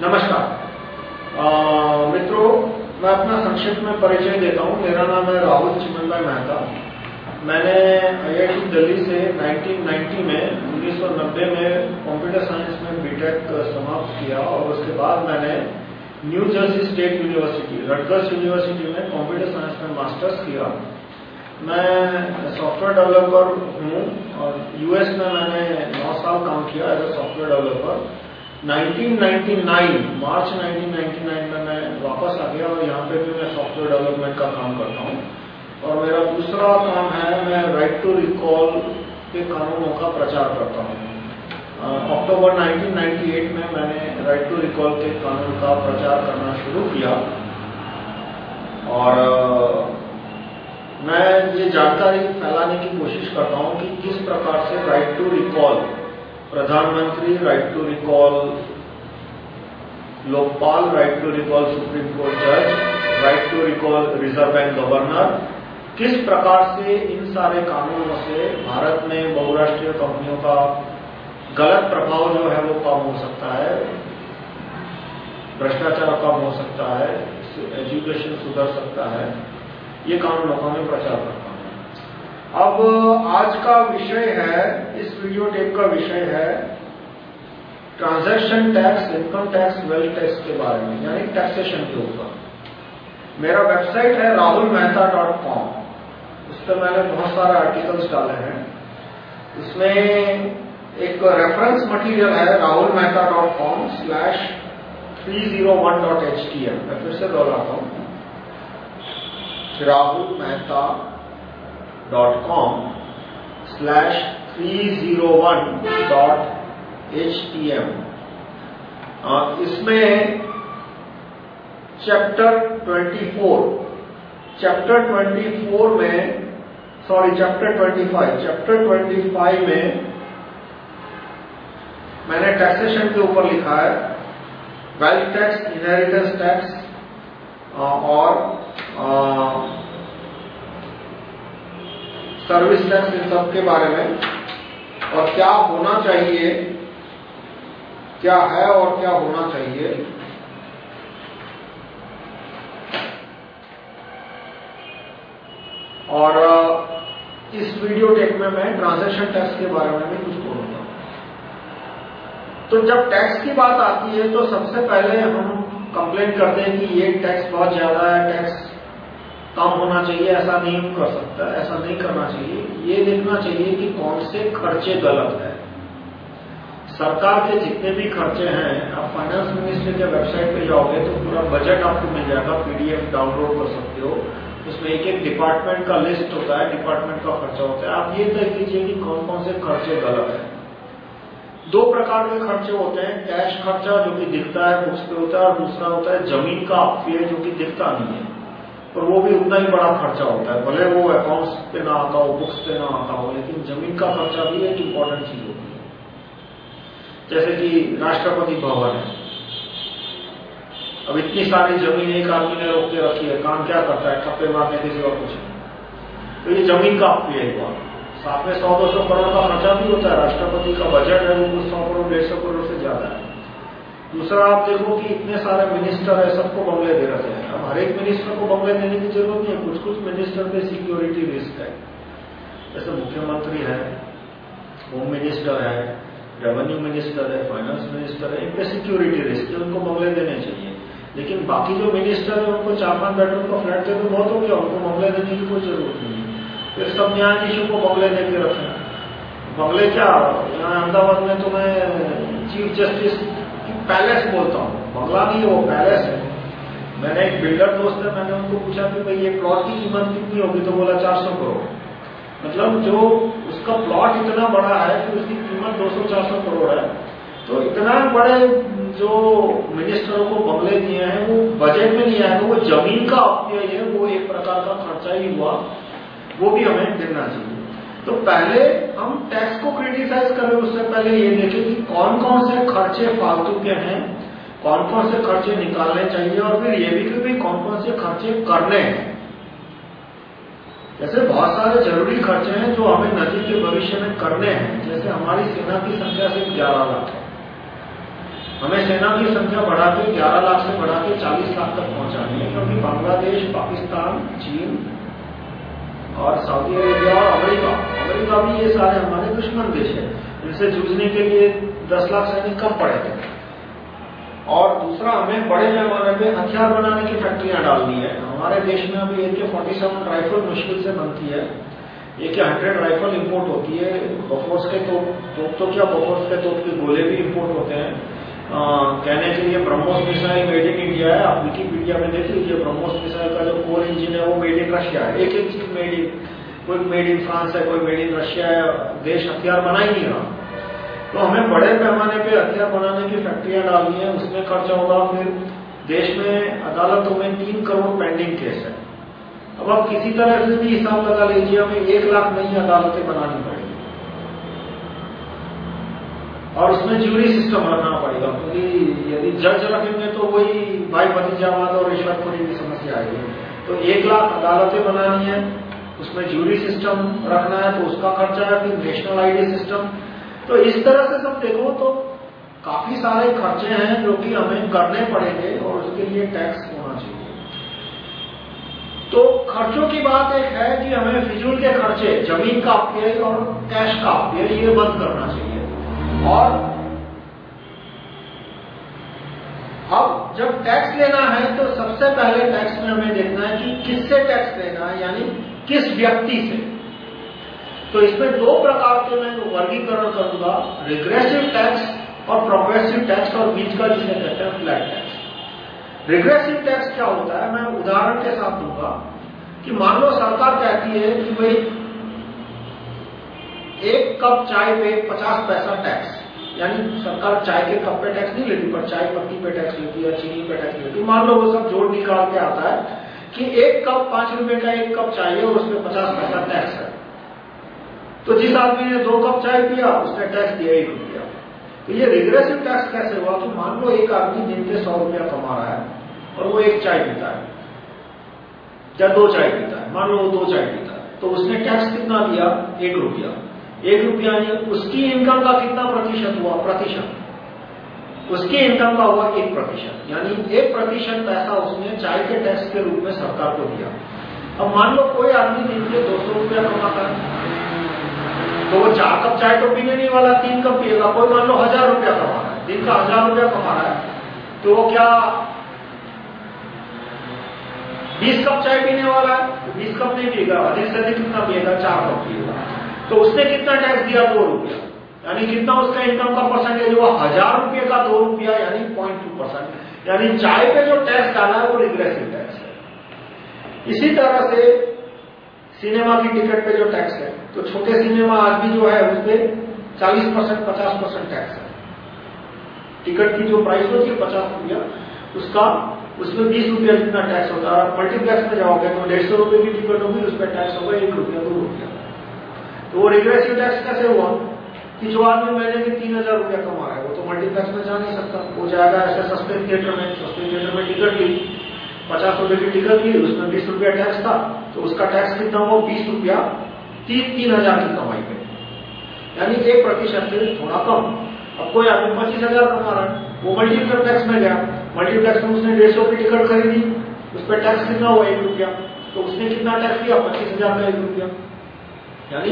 नमस्कार। मित्रों, मैं अपना संक्षिप्त में परिचय देता हूँ। मेरा नाम है राहुल चिमन भाई मेहता। मैंने आईआईटी दिल्ली से 1990 में 1990 में कंप्यूटर साइंस में बीटेक समाप्त किया और उसके बाद मैंने New Jersey State University, Rutgers University में कंप्यूटर साइंस में मास्टर्स किया। मैं सॉफ्टवेयर डेवलपर हूँ और यूएस में मैंने नौ साल काम किया एज ए सॉफ्टवेयर डेवलपर। 1999 मार्च 1999 में मैं वापस आ गया और यहाँ पे भी मैं सॉफ्टवेयर डेवलपमेंट का काम करता हूँ। और मेरा दूसरा काम है, मैं राइट टू रिकॉल के कानूनों का प्रचार करता हूँ। अक्टूबर 1998 में मैंने राइट टू रिकॉल के कानून का प्रचार करना शुरू किया। और मैं ये जानकारी फैलाने की कोशिश करता हूँ कि किस प्रकार से राइट टू रिकॉल प्रधानमंत्री right to recall Lokpal right to recall supreme court जज right to recall reserve bank governor किस प्रकार से इन सारे कानूनों से भारत में बहुराष्ट्रीय कंपनियों का गलत प्रभाव जो है वो कम हो सकता है? भ्रष्टाचार कम हो सकता है एजुकेशन सुधर सकता है। ये कानून लोगों में प्रचार करता हूँ। अब आज का विषय है, इस वीडियो टेप का विषय है transaction tax income tax wealth tax के बारे में, यानी टैक्सेशन के ऊपर। मेरा वेबसाइट है राहुल मेहता डॉट कॉम उस पर मैंने बहुत सारे आर्टिकल्स डाले हैं। इसमें एक रेफरेंस मटेरियल है Rahul Mehta dot com slash three zero one dot H T M मैं फिर से दोहराता हूँ। Rahul Mehta dot com slash three zero one dot H T M इसमें chapter twenty four chapter twenty four में sorry chapter twenty five chapter twenty five में मैंने taxation के ऊपर लिखा है वेल्थ टैक्स इनहेरिटेंस टैक्स और सर्विस टैक्स इन सब के बारे में और क्या होना चाहिए, क्या है और क्या होना चाहिए। और इस वीडियो टेक में मैं ट्रांजेक्शन टैक्स के बारे में भी कुछ बोलूँगा। तो जब टैक्स की बात आती है तो सबसे पहले हम कंप्लेन करते हैं कि ये टैक्स बहुत ज़्यादा है, टैक्स कम होना चाहिए, ऐसा नहीं कर सकता, ऐसा नहीं करना चाहिए। ये देखना चाहिए कि कौन से खर्चे गलत है। सरकार के जितने भी खर्चे हैं, आप फाइनेंस मिनिस्ट्री के वेबसाइट पे जाओगे तो पूरा बजट आपको मिल जाएगा पीडीएफ डाउनलोड कर सकते हो। उसमें एक एक डिपार्टमेंट का लिस्ट होता है डिपार्टमेंट का खर्चा होता है। आप ये तय कीजिए कि कौन कौन से खर्चे गलत है। दो प्रकार के खर्चे होते हैं कैश खर्चा जो कि दिखता है बुक्स पे होता है, और दूसरा होता है, ज़मीन का अपव्यय जो कि दिखता नहीं है। और वो भी उतना ही बड़ा खर्चा होता है। भले वो अकाउंट्स पे ना आता हो बुक्स पे ना आता हो, लेकिन ज़मीन का खर्चा भी एक इम्पोर्टेंट चीज़ होती है। जैसे कि राष्ट्रपति भवन है। अब इतनी सारी ज़मीन एक आदमी ने रोक के रखी है, काम क्या करता है? ठप्पे मारने के सिवा कुछ तो ये ज़मीन का अपव्यय हुआ साथ में सौ दो सौ करोड़ का खर्चा भी होता है। राष्ट्रपति का बजट है वो कुछ सौ करोड़, डेढ़ सौ करोड़ से ज़्यादा है। दूसरा, आप देखो कि इतने सारे मिनिस्टर है, सबको बंगले दे रहे हैं। अब हर एक मिनिस्टर को बंगले देने की ज़रूरत नहीं है कुछ कुछ मिनिस्टर पे सिक्योरिटी रिस्क है। जैसे मुख्यमंत्री है होम मिनिस्टर है रेवेन्यू मिनिस्टर है फाइनेंस मिनिस्टर है, इन पे सिक्योरिटी रिस्क है, उनको बंगले देने चाहिए। लेकिन बाकी जो मिनिस्टर है, उनको चार पाँच बेडरूम का फ्लैट दे तो बहुत हो गया, उनको बंगले देने की कोई ज़रूरत नहीं है। फिर सब न्यायाधीशों को बंगले दे के रखे। बंगले क्या, यहाँ अहमदाबाद में तो मैं चीफ जस्टिस पैलेस बोलता हूँ। बंगला नहीं वो पैलेस है। मैंने एक बिल्डर दोस्त है मैंने उनको पूछा कि भाई, ये प्लॉट की कीमत कितनी होगी? तो बोला, चार सौ करोड़। मतलब जो उसका प्लॉट इतना बड़ा है कि उसकी कीमत 200-400 करोड़ है। तो इतना बड़े जो मिनिस्टरों को बंगले दिए हैं, वो बजट में नहीं आएगा वो ज़मीन का अपव्यय है, वो एक प्रकार का खर्चा ही हुआ। वो भी हमें देना चाहिए। तो पहले हम टैक्स को क्रिटिसाइज करें, उससे पहले ये देखें कि कौन कौन से खर्चे फालतू के हैं, कौन कौन से खर्चे निकालने चाहिए और फिर ये भी कि भाई कौन कौन से खर्चे करने हैं। जैसे बहुत सारे ज़रूरी खर्चे हैं जो हमें नदी के भविष्य में करने हैं। जैसे हमारी सेना की संख्या सिर्फ़ ग्यारह लाख है। हमें सेना की संख्या बढ़ा के ग्यारह लाख से बढ़ा के चालीस लाख तक पहुंचानी है, क्योंकि बांग्लादेश, पाकिस्तान, चीन और सऊदी अरेबिया और अमेरिका। अमेरिका भी ये सारे हमारे दुश्मन देश है इनसे जूझने के लिए दस लाख सैनिक कम पड़े थे और दूसरा, हमें बड़े पैमाने पे हथियार बनाने की फैक्ट्रियाँ डालनी है। हमारे देश में अभी के फोर्टी सेवन राइफल मुश्किल से बनती है, एक हंड्रेड राइफल इंपोर्ट होती है। बफोर्स के तो तोप तो क्या, बफोर्स के तोप के गोले भी इंपोर्ट होते हैं। कहने के लिए BrahMos missile made in India है, आप विकीपीडिया में देख लीजिए, ब्रह्मोस मिसाइल का जो कोर इंजिन है, वो मेड इन रशिया है। एक एक चीज़ मेड इन कोई मेड इन फ्रांस है, कोई मेड इन रशिया है, देश हथियार बना ही नहीं रहा। तो हमें बड़े पैमाने पे हथियार बनाने की फैक्ट्रियाँ डालनी है, उसमें खर्चा होगा, फिर देश में अदालतों में तीन करोड़ पेंडिंग केस है। अब आप किसी तरह से भी हिसाब लगा लीजिए, हमें एक लाख नई अदालतें बनानी पड़ेगी। और उसमें ज्यूरी सिस्टम रखना पड़ेगा, क्योंकि यदि जज रखेंगे तो वही भाई भतीजावाद और रिश्वतखोरी की समस्या आएगी। तो एक लाख अदालतें बनानी है, उसमें ज्यूरी सिस्टम रखना है तो उसका खर्चा है, फिर नेशनल आईडी सिस्टम तो इस तरह से सब देखो तो काफ़ी सारे खर्चे हैं जो कि हमें करने पड़ेंगे और उसके लिए टैक्स होना चाहिए। तो खर्चों की बात एक है कि हमें फिजूल के खर्चे, ज़मीन का अपव्यय और कैश का अपव्यय ये बंद करना चाहिए। और अब जब टैक्स लेना है तो सबसे पहले टैक्स में हमें देखना है कि किससे टैक्स लेना है, यानी किस व्यक्ति से। तो इसमें दो प्रकार के मैं वर्गीकरण करूँगा रिग्रेसिव टैक्स और प्रोग्रेसिव टैक्स और बीच का जिसे कहते हैं फ्लैट टैक्स रिग्रेसिव टैक्स क्या होता है? मैं उदाहरण के साथ दूँगा कि मान लो सरकार कहती है कि भाई एक कप चाय पे पचास पैसा टैक्स यानी सरकार चाय के कप पे टैक्स नहीं लेती, पर चाय पत्ती पे टैक्स लेती है, चीनी पे टैक्स लेती मान लो वो सब जोड़ निकाल के आता है कि एक कप पाँच रुपए का एक कप चाहिए और उसमें पचास पैसा टैक्स है। तो जिस आदमी ने दो कप चाय पिया, उसने टैक्स दिया एक रुपया तो ये रिग्रेसिव टैक्स कैसे हुआ? कि मान लो एक आदमी दिन के सौ रुपया कमा रहा है और वो एक चाय पीता है, या दो चाय पीता है, मान लो वो दो चाय पीता है तो उसने टैक्स कितना दिया? एक रुपया। एक रुपया यानी उसकी इनकम का कितना प्रतिशत हुआ? प्रतिशत। उसकी इनकम का हुआ एक प्रतिशत। यानी एक प्रतिशत पैसा उसने चाय के टैक्स के रूप में सरकार को दिया। अब मान लो कोई आदमी दिन के दो सौ रुपया कमाता है तो वो चार कप चाय तो पीने नहीं वाला, तीन कप पिएगा। कोई मान लो हज़ार रुपया कमा रहा है, दिन का हज़ार रुपया कमा रहा है तो वो क्या बीस कप चाय पीने वाला है? तो बीस कप नहीं पिएगा, अधिक से अधिक कितना पिएगा? चार कप पिएगा। तो उसने कितना टैक्स दिया? दो रुपया। यानी कितना उसका इनकम का परसेंटेज हुआ, हज़ार रुपये का दो रुपया, यानी पॉइंट टू परसेंट यानी चाय पे जो टैक्स डाला है, वो रिग्रेसिव टैक्स है। इसी तरह से सिनेमा की टिकट पे जो टैक्स है तो छोटे सिनेमा भी जो है उस पर चालीस परसेंट पचास परसेंट टैक्स है। टिकट की जो प्राइस होती है, पचास रुपया, उसका, उसमें बीस रुपया जितना टैक्स होता है। मल्टीप्लेक्स में जाओगे तो डेढ़ सौ रुपये की टिकट होगी उस पर टैक्स होगा एक रुपया, दो रुपया। तो वो रिग्रेसिव टैक्स कैसे हुआ? कि जो आदमी महीने के तीन हज़ार रुपया कमा रहा है, वो तो मल्टीप्लेक्स में जा नहीं सकता। वो जाएगा ऐसे सस्ते थिएटर में सस्ते थिएटर में टिकट ली पचास रुपए की टिकट ली उसमें बीस रुपया टैक्स था तो उसका टैक्स कितना हुआ? बीस रुपया तीन तीन हज़ार की कमाई पे। यानी एक प्रतिशत से थोड़ा कम। अब कोई आदमी पच्चीस हज़ार कमा रहा है, वो मल्टीप्लेक्स टैक्स में गया। मल्टीप्लेक्स में उसने डेढ़ सौ की टिकट खरीदी, उस पर टैक्स कितना हुआ एक रुपया? तो उसने कितना टैक्स दिया पच्चीस हज़ार का एक रुपया। यानी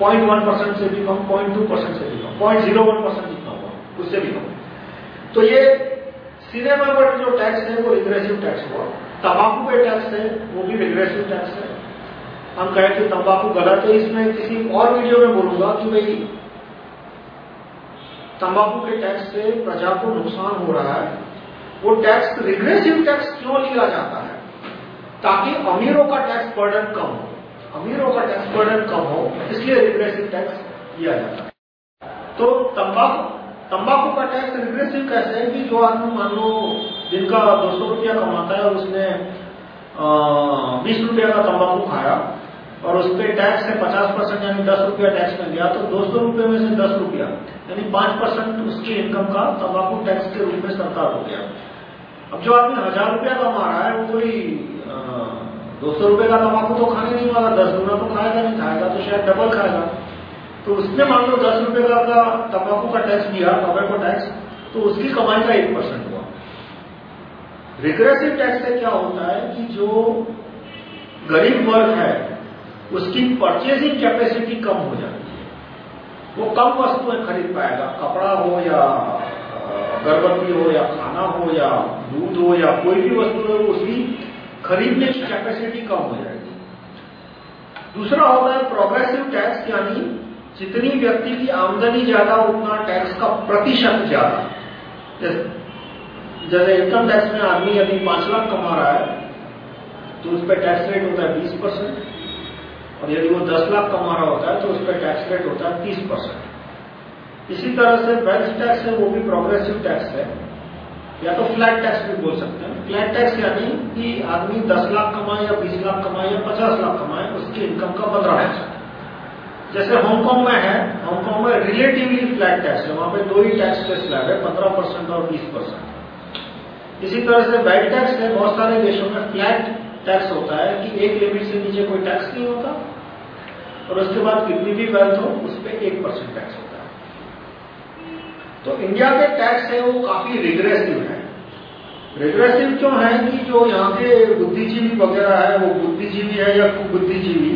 पॉइंट वन परसेंट से भी कम पॉइंट टू परसेंट से भी कम पॉइंट ज़ीरो वन परसेंट जितना हुआ उससे भी कम। तो ये सिनेमा पर जो टैक्स है, वो रिग्रेसिव टैक्स हुआ। तंबाकू पे टैक्स है, वो भी रिग्रेसिव टैक्स है। हम कहें कि तंबाकू गलत है, इसमें किसी और वीडियो में बोलूँगा कि भाई, तंबाकू के टैक्स से प्रजा को नुकसान हो रहा है। वो टैक्स रिग्रेसिव टैक्स क्यों लिया जाता है? ताकि अमीरों का टैक्स बर्डन कम हो। अमीरों का टैक्स बर्डन कम हो, इसलिए रिग्रेसिव टैक्स लिया जाता है। तो तंबाकू तंबाकू का टैक्स रिग्रेसिव कैसे है कि जो आदमी, मान लो जिनका दो सौ रुपया कमाता है उसने बीस रुपया का तंबाकू खाया और उस पर टैक्स है पचास परसेंट यानी दस रुपया टैक्स में गया तो दो सौ रुपये में से दस रुपया, यानी पाँच परसेंट उसकी इनकम का तंबाकू टैक्स के रूप में सरकार हो गया। अब जो आदमी हज़ार रुपया कमा रहा है, वो कोई दो सौ रुपये का तंबाकू तो खाने नहीं वाला, दस गुना तो खाएगा नहीं, खाएगा तो शायद डबल खाएगा। तो उसने मान लो दस रुपए का तंबाकू का टैक्स दिया टोबैको टैक्स तो उसकी कमाई का एक परसेंट हुआ। रिग्रेसिव टैक्स से क्या होता है कि जो गरीब वर्ग है, उसकी परचेजिंग कैपेसिटी कम हो जाती है। वो कम वस्तुएँ खरीद पाएगा, कपड़ा हो या अगरबत्ती हो या खाना हो या दूध हो या कोई भी वस्तु हो, उसकी खरीदने की कैपेसिटी कम हो जाएगी। दूसरा होता है प्रोग्रेसिव टैक्स यानी जितनी व्यक्ति की आमदनी ज़्यादा, उतना टैक्स का प्रतिशत ज़्यादा। जैसे इनकम टैक्स में आदमी यदि पाँच लाख कमा रहा है तो उस पर टैक्स रेट होता है बीस परसेंट। और यदि वो दस लाख कमा रहा होता है तो उस पर टैक्स रेट होता है तीस परसेंट। इसी तरह से वेल्थ टैक्स है, वो भी प्रोग्रेसिव टैक्स है। या तो फ्लैट टैक्स भी बोल सकते हैं। फ्लैट टैक्स यानी कि आदमी 10 लाख कमाए या 20 लाख कमाए या 50 लाख कमाए, उसकी इनकम का पंद्रह परसेंट जैसे हांगकांग में है हांगकांग में रिलेटिवली फ्लैट टैक्स है। वहाँ पे दो ही टैक्स के स्लैब है, पंद्रह परसेंट और बीस परसेंट। इसी तरह से वेल्थ टैक्स है, बहुत सारे देशों में फ्लैट टैक्स होता है कि एक लिमिट से नीचे कोई टैक्स नहीं होता। और उसके बाद कितनी भी वेल्थ हो, उस पर एक परसेंट टैक्स होता तो इंडिया के टैक्स है वो काफ़ी रिग्रेसिव है। रिग्रेसिव क्यों है कि जो यहाँ के बुद्धिजीवी वगैरह है, वो बुद्धिजीवी है या बुद्धिजीवी?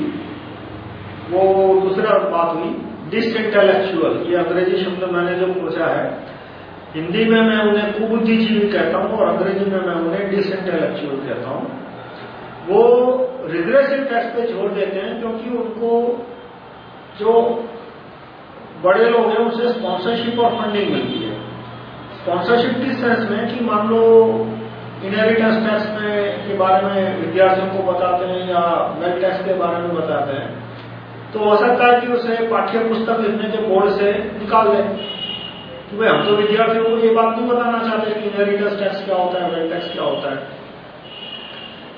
वो दूसरा बात हुई डिसइंटेलेक्चुअल ये अंग्रेज़ी शब्द मैंने जो पूछा है, हिंदी में मैं उन्हें कुबुद्धिजीवी कहता हूँ और अंग्रेज़ी में मैं उन्हें डिसइंटेलेक्चुअल कहता हूँ। वो रिग्रेसिव टैक्स पे छोड़ देते हैं क्योंकि उनको जो बड़े लोग हैं, उनसे स्पॉन्सरशिप और फंडिंग मिलती है। स्पॉन्सरशिप किस सेंस में? कि मान लो इनहेरिटेंस टैक्स में के बारे में विद्यार्थियों को बताते हैं या वेल टैक्स के बारे में बताते हैं तो हो सकता है कि उसे पाठ्य पुस्तक लिखने के बोर्ड से निकाल दें। कि भाई, हम तो विद्यार्थियों को ये बात नहीं बताना चाहते कि इनहेरिटेंस टैक्स क्या होता है वेल टैक्स क्या होता है?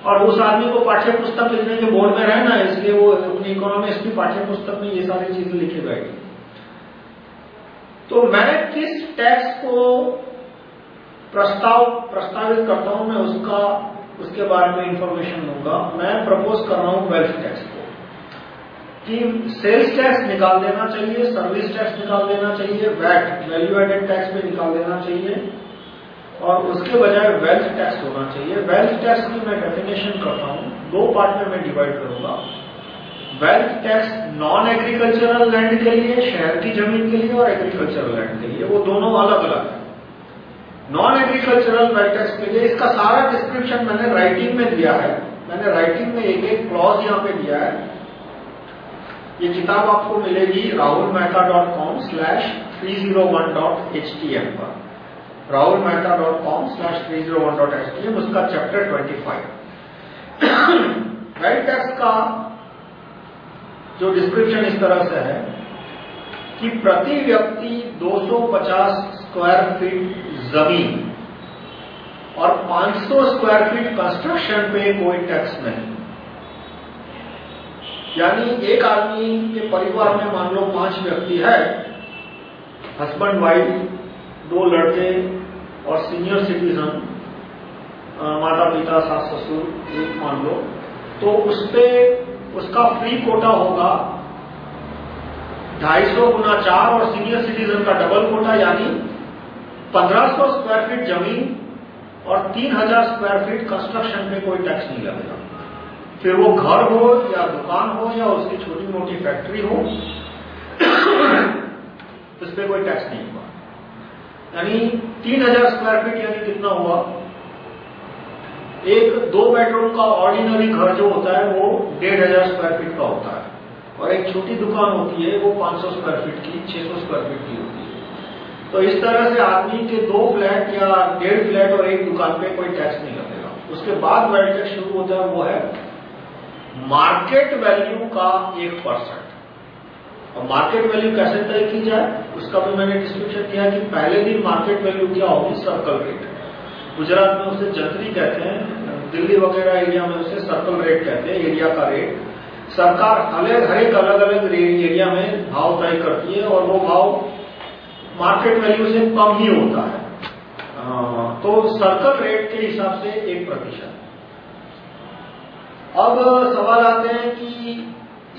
और उस आदमी को पाठ्य पुस्तक लिखने के बोर्ड में रहना है, इसलिए वो अपनी इकोनॉमिक्स की पाठ्य पुस्तक में ये सारी चीज़ें लिखी गई तो मैं किस टैक्स को प्रस्ताव, प्रस्तावित करता हूँ, मैं उसका, उसके बारे में इंफॉर्मेशन दूँगा मैं प्रपोज कर रहा हूँ वेल्थ टैक्स को। कि सेल्स टैक्स निकाल देना चाहिए सर्विस टैक्स निकाल देना चाहिए वैट वैल्यू एडेड टैक्स भी निकाल देना चाहिए, और उसके बजाय वेल्थ टैक्स होना चाहिए। वेल्थ टैक्स की मैं डेफिनेशन करता हूँ। दो पार्ट में मैं डिवाइड करूँगा। Wealth tax non agricultural land के लिए, शहर की ज़मीन के लिए और एग्रीकल्चरल लैंड के लिए, वो दोनों अलग अलग है। नॉन एग्रीकल्चरल वेल्थ टैक्स के लिए इसका सारा डिस्क्रिप्शन मैंने राइटिंग में दिया है। मैंने राइटिंग में एक एक क्लॉज यहाँ पे दिया है। ये किताब आपको मिलेगी एच टी एम पर। एच टी एम उसका chapter twenty five wealth tax का जो डिस्क्रिप्शन इस तरह से है, कि प्रति व्यक्ति 250 स्क्वायर फीट ज़मीन और 500 स्क्वायर फीट कंस्ट्रक्शन पे कोई टैक्स नहीं। यानी एक आदमी के परिवार में मान लो पाँच व्यक्ति है हस्बैंड वाइफ दो लड़के और सीनियर सिटीजन माता पिता सास ससुर एक मान लो तो उस पर उसका फ्री कोटा होगा 250 गुना चार और सीनियर सिटीजन का डबल कोटा यानी 1500 स्क्वायर फीट ज़मीन और 3000 स्क्वायर फीट कंस्ट्रक्शन पे कोई टैक्स नहीं लगेगा। फिर वो घर हो या दुकान हो या उसकी छोटी मोटी फैक्ट्री हो, उस पर कोई टैक्स नहीं हुआ यानी 3000 स्क्वायर फीट यानी कितना हुआ? एक, दो बेडरूम का ऑर्डिनरी घर जो होता है, वो डेढ़ हज़ार स्क्वायर फीट का होता है। और एक छोटी दुकान होती है, वो 500 स्क्वायर फीट की 600 स्क्वायर फीट की होती है। तो इस तरह से आदमी के दो फ्लैट या डेढ़ फ्लैट और एक दुकान पे कोई टैक्स नहीं लगेगा। उसके बाद वेल्थ टैक्स शुरू होता है, वो है मार्केट वैल्यू का एक परसेंट और मार्केट वैल्यू कैसे तय की जाए, उसका भी मैंने डिस्क्रिप्शन किया कि पहले दिन मार्केट वैल्यू क्या होगी सर्कल रेट गुजरात में उसे जंतरी कहते हैं, दिल्ली वगैरह एरिया में उसे सर्कल रेट कहते हैं एरिया का रेट सरकार अलग, हर एक अलग अलग एरिया में भाव तय करती है और वो भाव मार्केट वैल्यू से कम ही होता है। तो सर्कल रेट के हिसाब से एक प्रतिशत। अब सवाल आते हैं कि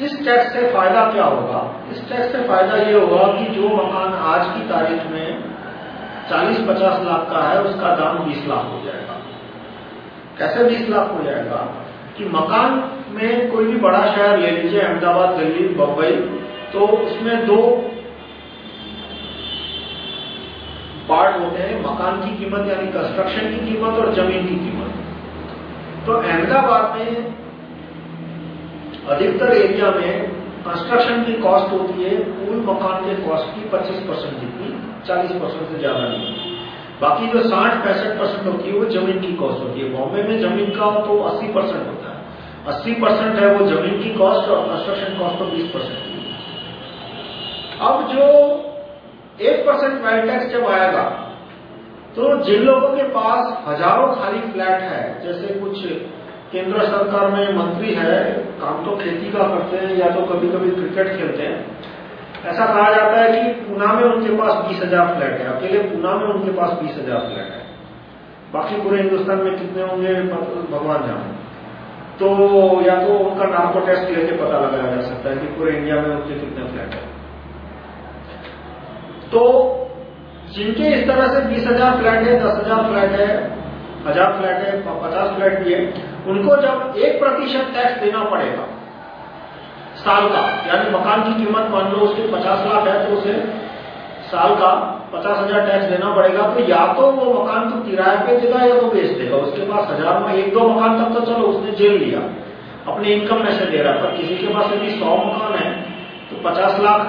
इस टैक्स से फ़ायदा क्या होगा? इस टैक्स से फ़ायदा ये होगा कि जो मकान आज की तारीख में 40-50 लाख का है, उसका दाम 20 लाख हो जाएगा। कैसे 20 लाख हो जाएगा? कि मकान में कोई भी बड़ा शहर, ले लीजिए अहमदाबाद, दिल्ली बम्बई तो उसमें दो पार्ट होते हैं, मकान की कीमत यानी कंस्ट्रक्शन की कीमत और ज़मीन की कीमत। तो अहमदाबाद में अधिकतर एरिया में कंस्ट्रक्शन की कॉस्ट होती है कुल मकान के कॉस्ट की 25 परसेंट जितनी। 40 परसेंट से ज़्यादा नहीं। बाकी जो 60 पैंसठ परसेंट होती है, वो ज़मीन की कॉस्ट होती है। बॉम्बे में ज़मीन का तो 80 परसेंट होता है। 80 परसेंट है वो ज़मीन की कॉस्ट और कंस्ट्रक्शन कॉस्ट तो 20 परसेंट अब जो एक परसेंट वेल्थ टैक्स जब आएगा तो जिन लोगों के पास हज़ारों खाली फ्लैट है, जैसे कुछ केंद्र सरकार में मंत्री है, काम तो खेती का करते हैं या तो कभी कभी क्रिकेट खेलते हैं ऐसा कहा जाता है कि पूना में उनके पास बीस हज़ार फ्लैट है। अकेले पूना में उनके पास बीस हज़ार फ्लैट है। बाकी पूरे हिंदुस्तान में कितने होंगे, भगवान जाने। तो या तो उनका नार्को टेस्ट लेके पता लगाया जा सकता है कि पूरे इंडिया में उनके कितने फ्लैट है। तो जिनके इस तरह से बीस हज़ार फ्लैट है, दस हज़ार फ्लैट है, हज़ार फ्लैट है, पचास फ्लैट भी है, उनको जब एक प्रतिशत टैक्स देना पड़ेगा साल का, यानी मकान की कीमत मान लो उसके पचास लाख है तो उसे साल का पचास हज़ार टैक्स देना पड़ेगा। तो या तो वो मकान तो किराए पे देगा या तो बेच देगा। उसके पास हज़ार में एक दो मकान तक तो चलो, उसने जेल लिया। अपने इनकम में से दे रहा पर किसी के पास यदि सौ मकान है तो पचास लाख,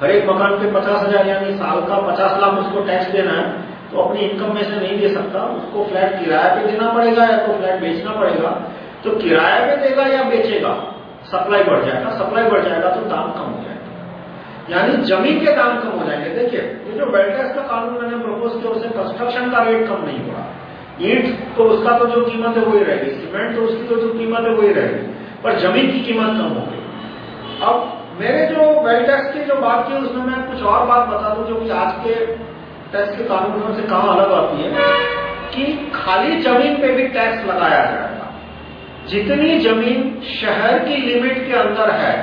हर एक मकान पे पचास हज़ार, यानी साल का पचास लाख उसको टैक्स देना है तो अपनी इनकम में से नहीं दे सकता। उसको फ्लैट किराए पे देना पड़ेगा या तो फ्लैट बेचना पड़ेगा। तो किराए पे देगा या बेचेगा? सप्लाई बढ़ जाएगा, सप्लाई बढ़ जाएगा तो दाम कम हो जाएगा। यानी ज़मीन के दाम कम हो जाएँगे। देखिए, ये जो वेल्टेक्स का कानून मैंने प्रपोज किया, उससे कंस्ट्रक्शन का रेट कम नहीं हुआ ईट तो उसका तो जो कीमत है वही रहेगी सीमेंट तो उसकी तो जो कीमत है वही रहेगी, पर ज़मीन की कीमत कम हो गई। अब मेरे जो वेल टैक्स की जो बात की, उसमें मैं कुछ और बात बता दूँ, जो कि आज के टैक्स के कानूनों से कहा अलग आती है, कि खाली ज़मीन पे भी टैक्स लगाया जाएगा जितनी ज़मीन शहर की लिमिट के अंदर है,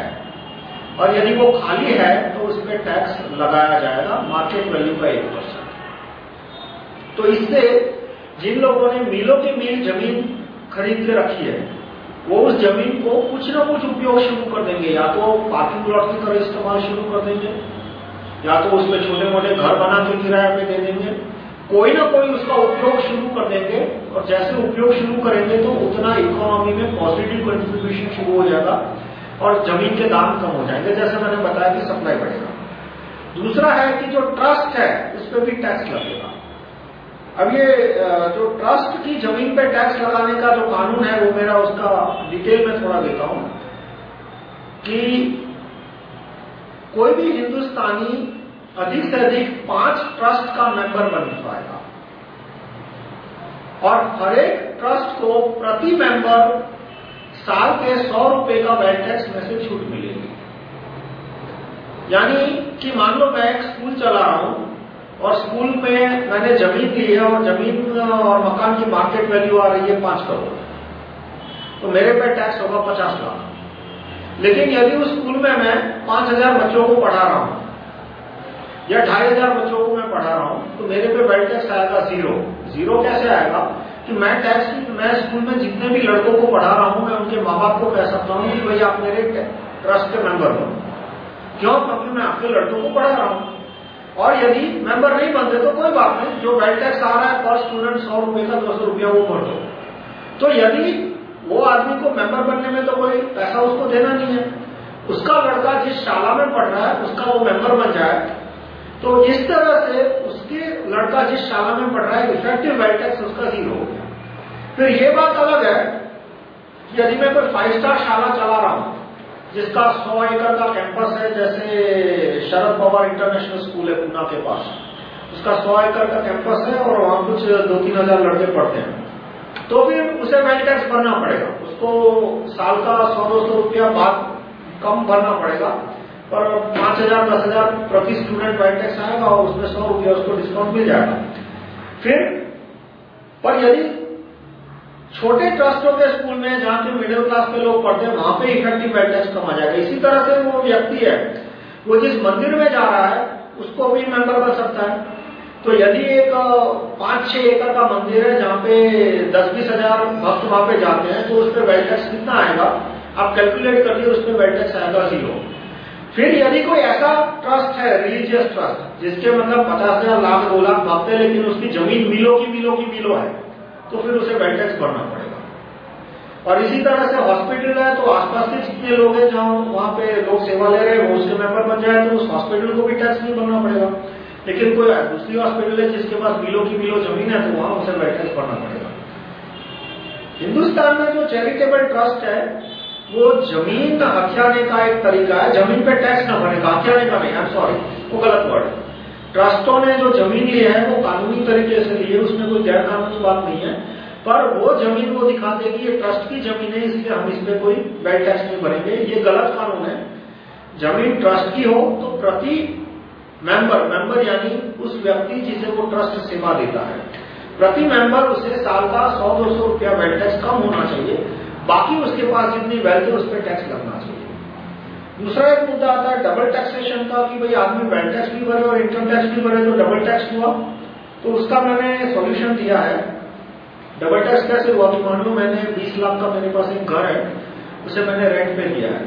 और यदि वो खाली है तो उस पर टैक्स लगाया जाएगा मार्केट वैल्यू का एक परसेंट तो इससे जिन लोगों ने मिलों की मील ज़मीन खरीद के रखी है, वो उस ज़मीन को कुछ ना कुछ उपयोग शुरू कर देंगे। या तो पार्किंग प्लॉट की तरह इस्तेमाल शुरू कर देंगे, या तो उसमें छोटे मोटे घर बना के किराए पे दे देंगे। कोई ना कोई उसका उपयोग शुरू कर देंगे, और जैसे उपयोग शुरू करेंगे तो उतना इकोनॉमी में पॉजिटिव कंट्रीब्यूशन शुरू हो जाएगा, और ज़मीन के दाम कम हो जाएँगे, जैसे मैंने बताया कि सप्लाई बढ़ेगा। दूसरा है कि जो ट्रस्ट है, उस पर भी टैक्स लगेगा। अब ये जो ट्रस्ट की ज़मीन पे टैक्स लगाने का जो कानून है, वो मेरा उसका डिटेल में थोड़ा देता हूँ कि कोई भी हिंदुस्तानी अधिक से अधिक पाँच ट्रस्ट का मेंबर बन पाएगा। और हर एक ट्रस्ट को प्रति मेंबर साल के सौ रुपए का वेल टैक्स में से छूट मिलेगी। यानी कि मान लो मैं एक स्कूल चला रहा हूँ और स्कूल में मैंने ज़मीन ली है और ज़मीन और मकान की मार्केट वैल्यू आ रही है पाँच करोड़। तो मेरे पे टैक्स होगा पचास लाख। लेकिन यदि उस स्कूल में मैं पाँच हज़ार बच्चों को पढ़ा रहा हूँ या ढाई हज़ार बच्चों को मैं पढ़ा रहा हूँ तो मेरे पे वेल टैक्स आएगा ज़ीरो ज़ीरो कैसे आएगा? कि मैं टैक्स मैं स्कूल में जितने भी लड़कों को पढ़ा रहा हूँ, मैं उनके माँ बाप को कह सकता हूँ कि भाई आप मेरे ट्रस्ट के मेंबर हो। क्यों? क्योंकि मैं आपके लड़कों को पढ़ा रहा हूँ। और यदि मेंबर नहीं बनते तो कोई बात नहीं। जो वेल टैक्स आ रहा है पर स्टूडेंट सौ रुपए का, दो सौ रुपया वो भर दो। तो यदि वो आदमी को मेंबर बनने में तो कोई पैसा उसको देना नहीं है। उसका लड़का जिस शाला में पढ़ रहा है, उसका वो मेंबर बन जाए तो इस तरह से उसके लड़का जिस शाला में पढ़ रहा है इफ़ेक्टिव वेल टैक्स उसका ज़ीरो हो गया। फिर ये बात अलग है कि यदि मैं कोई फाइव स्टार शाला चला रहा हूँ, जिसका सौ एकड़ का कैंपस है, जैसे शरद पवार इंटरनेशनल स्कूल है पूना के पास, उसका सौ एकड़ का कैंपस है और वहाँ कुछ दो तीन हज़ार लड़के पढ़ते हैं तो फिर उसे वेल टैक्स भरना पड़ेगा। उसको साल का सौ दो सौ रुपया बाद कम भरना पड़ेगा। पर पाँच हज़ार, दस हज़ार प्रति स्टूडेंट वेल टैक्स आएगा और उसमें सौ रुपया उसको डिस्काउंट मिल जाएगा। फिर, पर यदि छोटे ट्रस्टों के स्कूल में, जहाँ के मिडिल क्लास के लोग पढ़ते हैं, वहाँ पे इफ़ेक्टिव वेल टैक्स कम जाएगा। इसी तरह से वो व्यक्ति है, वो जिस मंदिर में जा रहा है, उसको भी मेंबर बन सकता है। तो यदि एक पाँच, छह एकड़ का मंदिर है, जहाँ पे दस बीस हज़ार भक्त वहाँ पे जाते हैं तो उस पर वेल टैक्स कितना आएगा? आप कैलकुलेट करिए उस पर वेल टैक्स आएगा ज़ीरो फिर यदि कोई ऐसा ट्रस्ट है रिलीजियस ट्रस्ट जिसके मतलब पचास हज़ार लाख दो लाख भक्त है, लेकिन उसकी ज़मीन मिलो की मिलो की मिलो है तो फिर उसे वेल टैक्स भरना पड़ेगा। और इसी तरह से हॉस्पिटल है तो आसपास के जितने लोग हैं जहाँ वहाँ पे लोग सेवा ले रहे हैं, वो उसके मेंबर बन जाए तो उस हॉस्पिटल को भी टैक्स नहीं भरना पड़ेगा। लेकिन कोई दूसरी हॉस्पिटल है, जिसके पास मिलो की मिलो ज़मीन है तो वहाँ उसे बैठक भरना पड़ेगा। हिंदुस्तान में जो चैरिटेबल ट्रस्ट है वो ज़मीन का हथियाने का एक तरीका है। ज़मीन पे टैक्स न भरने का, हथियाने का नहीं आई सॉरी वो गलत वर्ड है। ट्रस्टों ने जो ज़मीन ली है, वो कानूनी तरीके से ली है, उसमें कोई गैर कानूनी बात नहीं है। पर वो ज़मीन वो दिखाते कि ये ट्रस्ट की ज़मीन है, इसलिए हम इस पे कोई वेल टैक्स नहीं भरेंगे। ये गलत कानून है। ज़मीन ट्रस्ट की हो तो प्रति मेंबर मेंबर यानी उस व्यक्ति जिसे वो ट्रस्ट सेवा देता है। प्रति मेंबर उसे साल का सौ दो सौ रुपया वेल्थ टैक्स कम होना चाहिए। बाकी उसके पास जितनी वेल्थ है उस पर टैक्स लगना चाहिए। दूसरा एक मुद्दा आता है डबल टैक्सेशन का कि भाई आदमी वेल्थ टैक्स भी भरे और इनकम टैक्स भी भरे तो डबल टैक्स हुआ। तो उसका मैंने सॉल्यूशन दिया है। डबल टैक्स कैसे हुआ? कि मान लो मैंने 20 लाख का मेरे पास एक घर है उसे मैंने रेंट पे लिया है।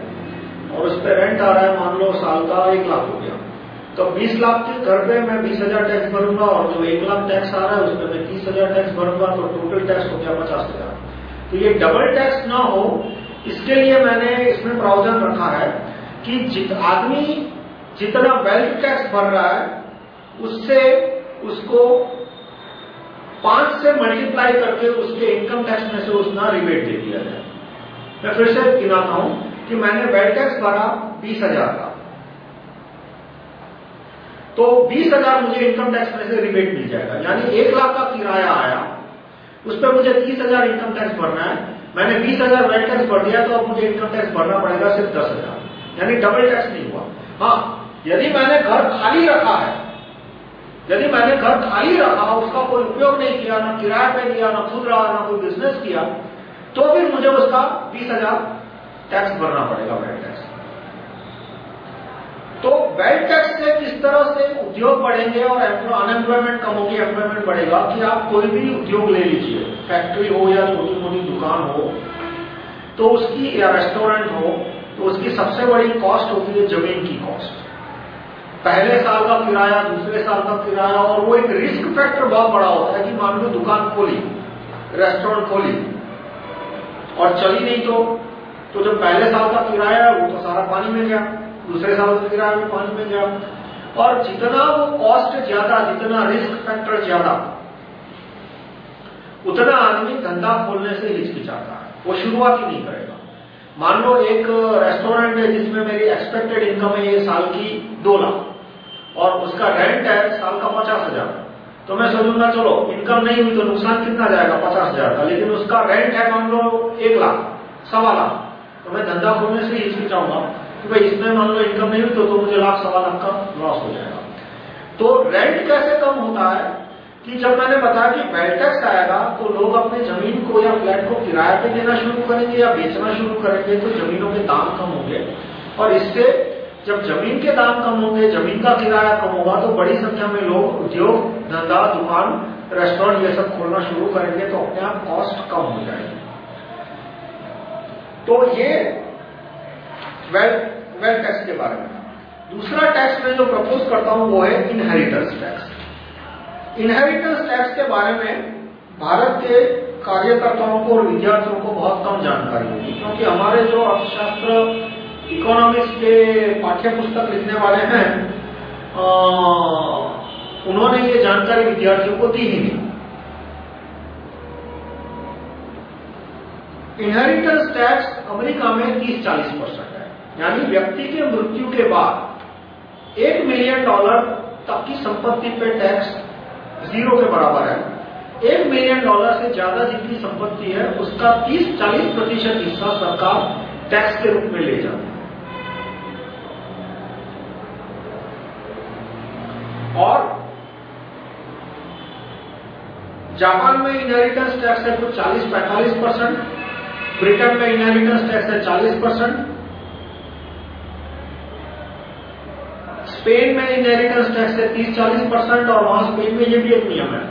और उस पर रेंट आ रहा है मान लो साल का एक लाख हो गया। तो 20 लाख के घर पे मैं 20,000 टैक्स भरूँगा और जो एक लाख टैक्स आ रहा है उसमें मैं 30,000 टैक्स भरूँगा तो टोटल टैक्स हो गया पचास हज़ार। तो ये डबल टैक्स ना हो, इसके लिए मैंने इसमें प्रावधान रखा है कि जित, आदमी जितना वेल्थ टैक्स भर रहा है, उससे उसको पाँच से मल्टीप्लाई करके उसके इनकम टैक्स में से उसका रिबेट दे दिया जाए। मैं फिर से गिनाता हूँ कि मैंने वेल्थ टैक्स भरा बीस हज़ार का। तो बीस हज़ार मुझे इनकम टैक्स में से रिबेट मिल जाएगा। यानी एक लाख का किराया आया उस पर मुझे तीस हज़ार इनकम टैक्स भरना है। मैंने बीस हज़ार वेट टैक्स भर दिया तो अब मुझे इनकम टैक्स भरना पड़ेगा सिर्फ़ दस हज़ार। यानी डबल टैक्स नहीं हुआ। हाँ यदि मैंने घर खाली रखा है, यदि मैंने घर खाली रखा उसका कोई उपयोग नहीं किया, ना किराए पे दिया ना खुद रहा, ना कोई बिज़नेस किया तो फिर मुझे उसका बीस हज़ार टैक्स भरना पड़ेगा टैक्स तो वेल्थ टैक्स से किस तरह से उद्योग बढ़ेंगे और अनएम्प्लॉयमेंट कम होगी एम्प्लॉयमेंट बढ़ेगा, कि आप कोई भी उद्योग ले लीजिए फैक्ट्री हो या छोटी मोटी दुकान हो तो उसकी, या रेस्टोरेंट हो तो उसकी सबसे बड़ी कॉस्ट होती है ज़मीन की कॉस्ट पहले साल का किराया, दूसरे साल का किराया, और वो एक रिस्क फैक्टर बहुत बड़ा होता है कि मान लो दुकान खोली रेस्टोरेंट खोली, और चली नहीं तो तो जो पहले साल का किराया वो तो सारा पानी में गया। दूसरे साल से किराया भी पानी में गया। और जितना वो कॉस्ट ज़्यादा, जितना रिस्क फैक्टर ज़्यादा, उतना आदमी धंधा खोलने से हिचकिचाता है। वो शुरुआत ही नहीं करेगा। मान लो एक रेस्टोरेंट है जिसमें मेरी एक्सपेक्टेड इनकम है ये साल की दो लाख, और उसका रेंट है साल का पचास हज़ार। तो मैं सोचूँगा, चलो इनकम नहीं हुई तो नुकसान कितना जाएगा? पचास हज़ार का। लेकिन उसका रेंट है, मान लो, एक लाख, सवा लाख। तो मैं धंधा खोलने से हिचकिचाऊँगा कि भाई इसमें मान लो इनकम नहीं हुई तो, तो मुझे लाख सवा लाख का लॉस हो जाएगा। तो रेंट कैसे कम होता है? कि जब मैंने बताया कि वेल टैक्स आएगा तो लोग अपने ज़मीन को या फ्लैट को किराए पे देना शुरू करेंगे या बेचना शुरू करेंगे तो जमीनों के दाम कम होंगे। और इससे जब ज़मीन के दाम कम होंगे ज़मीन का किराया कम होगा तो बड़ी संख्या में लोग उद्योग धंधा दुकान रेस्टोरेंट ये सब खोलना शुरू करेंगे तो अपने आप कॉस्ट कम हो जाएगी। तो ये वेल्थ वेल्थ टैक्स के बारे में। दूसरा टैक्स मैं जो प्रपोज करता हूँ वो है इनहेरिटेंस टैक्स इनहेरिटेंस टैक्स के बारे में भारत के कार्यकर्ताओं को और विद्यार्थियों को बहुत कम जानकारी होगी, क्योंकि हमारे जो अर्थशास्त्र इकोनॉमिक्स के पाठ्य पुस्तक लिखने वाले हैं उन्होंने ये जानकारी विद्यार्थियों को दी ही नहीं। इनहेरिटेंस टैक्स अमेरिका में 30-40 परसेंट यानी व्यक्ति के मृत्यु के बाद एक मिलियन डॉलर तक की संपत्ति पे टैक्स ज़ीरो के बराबर है। एक मिलियन डॉलर से ज़्यादा जितनी संपत्ति है, उसका 30-40 प्रतिशत हिस्सा सरकार टैक्स के रूप में ले जाती है। और जापान में इनहेरिटेंस टैक्स है कुछ 40-45 परसेंट, ब्रिटेन में इनहेरिटेंस टैक्स है 40 परसेंट स्पेन में इनहेरिटेंस टैक्स है तीस चालीस परसेंट और वहाँ स्पेन में ये भी एक नियम है।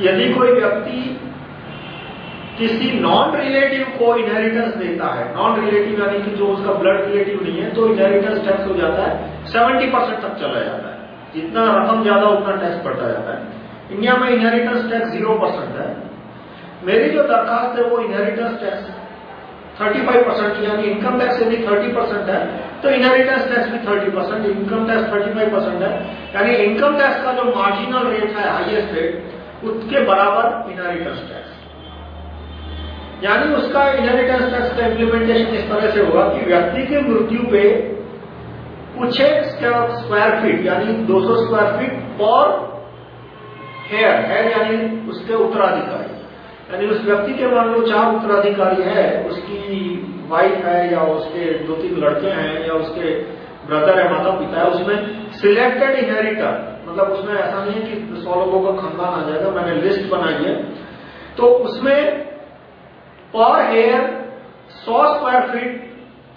यदि कोई व्यक्ति किसी नॉन रिलेटिव को इनहेरिटेंस देता है नॉन रिलेटिव यानी कि जो उसका ब्लड रिलेटिव नहीं है तो इनहेरिटेंस टैक्स हो जाता है सेवेंटी परसेंट तक चला जाता है। जितना रकम ज़्यादा, उतना टैक्स बढ़ता जाता है। इंडिया में इनहेरिटेंस टैक्स ज़ीरो परसेंट है। मेरी जो दरखास्त है, वो इनहेरिटेंस टैक्स 35 परसेंट यानी इनकम टैक्स यदि 30 परसेंट है तो इनहेरिटेंस टैक्स भी 30 परसेंट इनकम टैक्स 35 परसेंट है। यानी इनकम टैक्स का जो मार्जिनल रेट है हाईएस्ट रेट उसके बराबर इनहेरिटेंस टैक्स यानी उसका इनहेरिटेंस टैक्स का इम्प्लीमेंटेशन इस तरह से होगा कि व्यक्ति की मृत्यु पे कुछ स्क्वायर फीट यानी 200 स्क्वायर फीट और हेयर हेयर यानी उसके उत्तराधिकारी। यानी उस व्यक्ति के मान लो चार उत्तराधिकारी है, उसकी वाइफ है या उसके दो तीन लड़के हैं या उसके ब्रदर है, माता पिता है, उसमें सिलेक्टेड इनहेरिटर मतलब उसमें ऐसा नहीं है कि सौ लोगों का खानदान आ जाएगा, मैंने लिस्ट बनाई है। तो उसमें पर हेयर सौ स्क्वायर फीट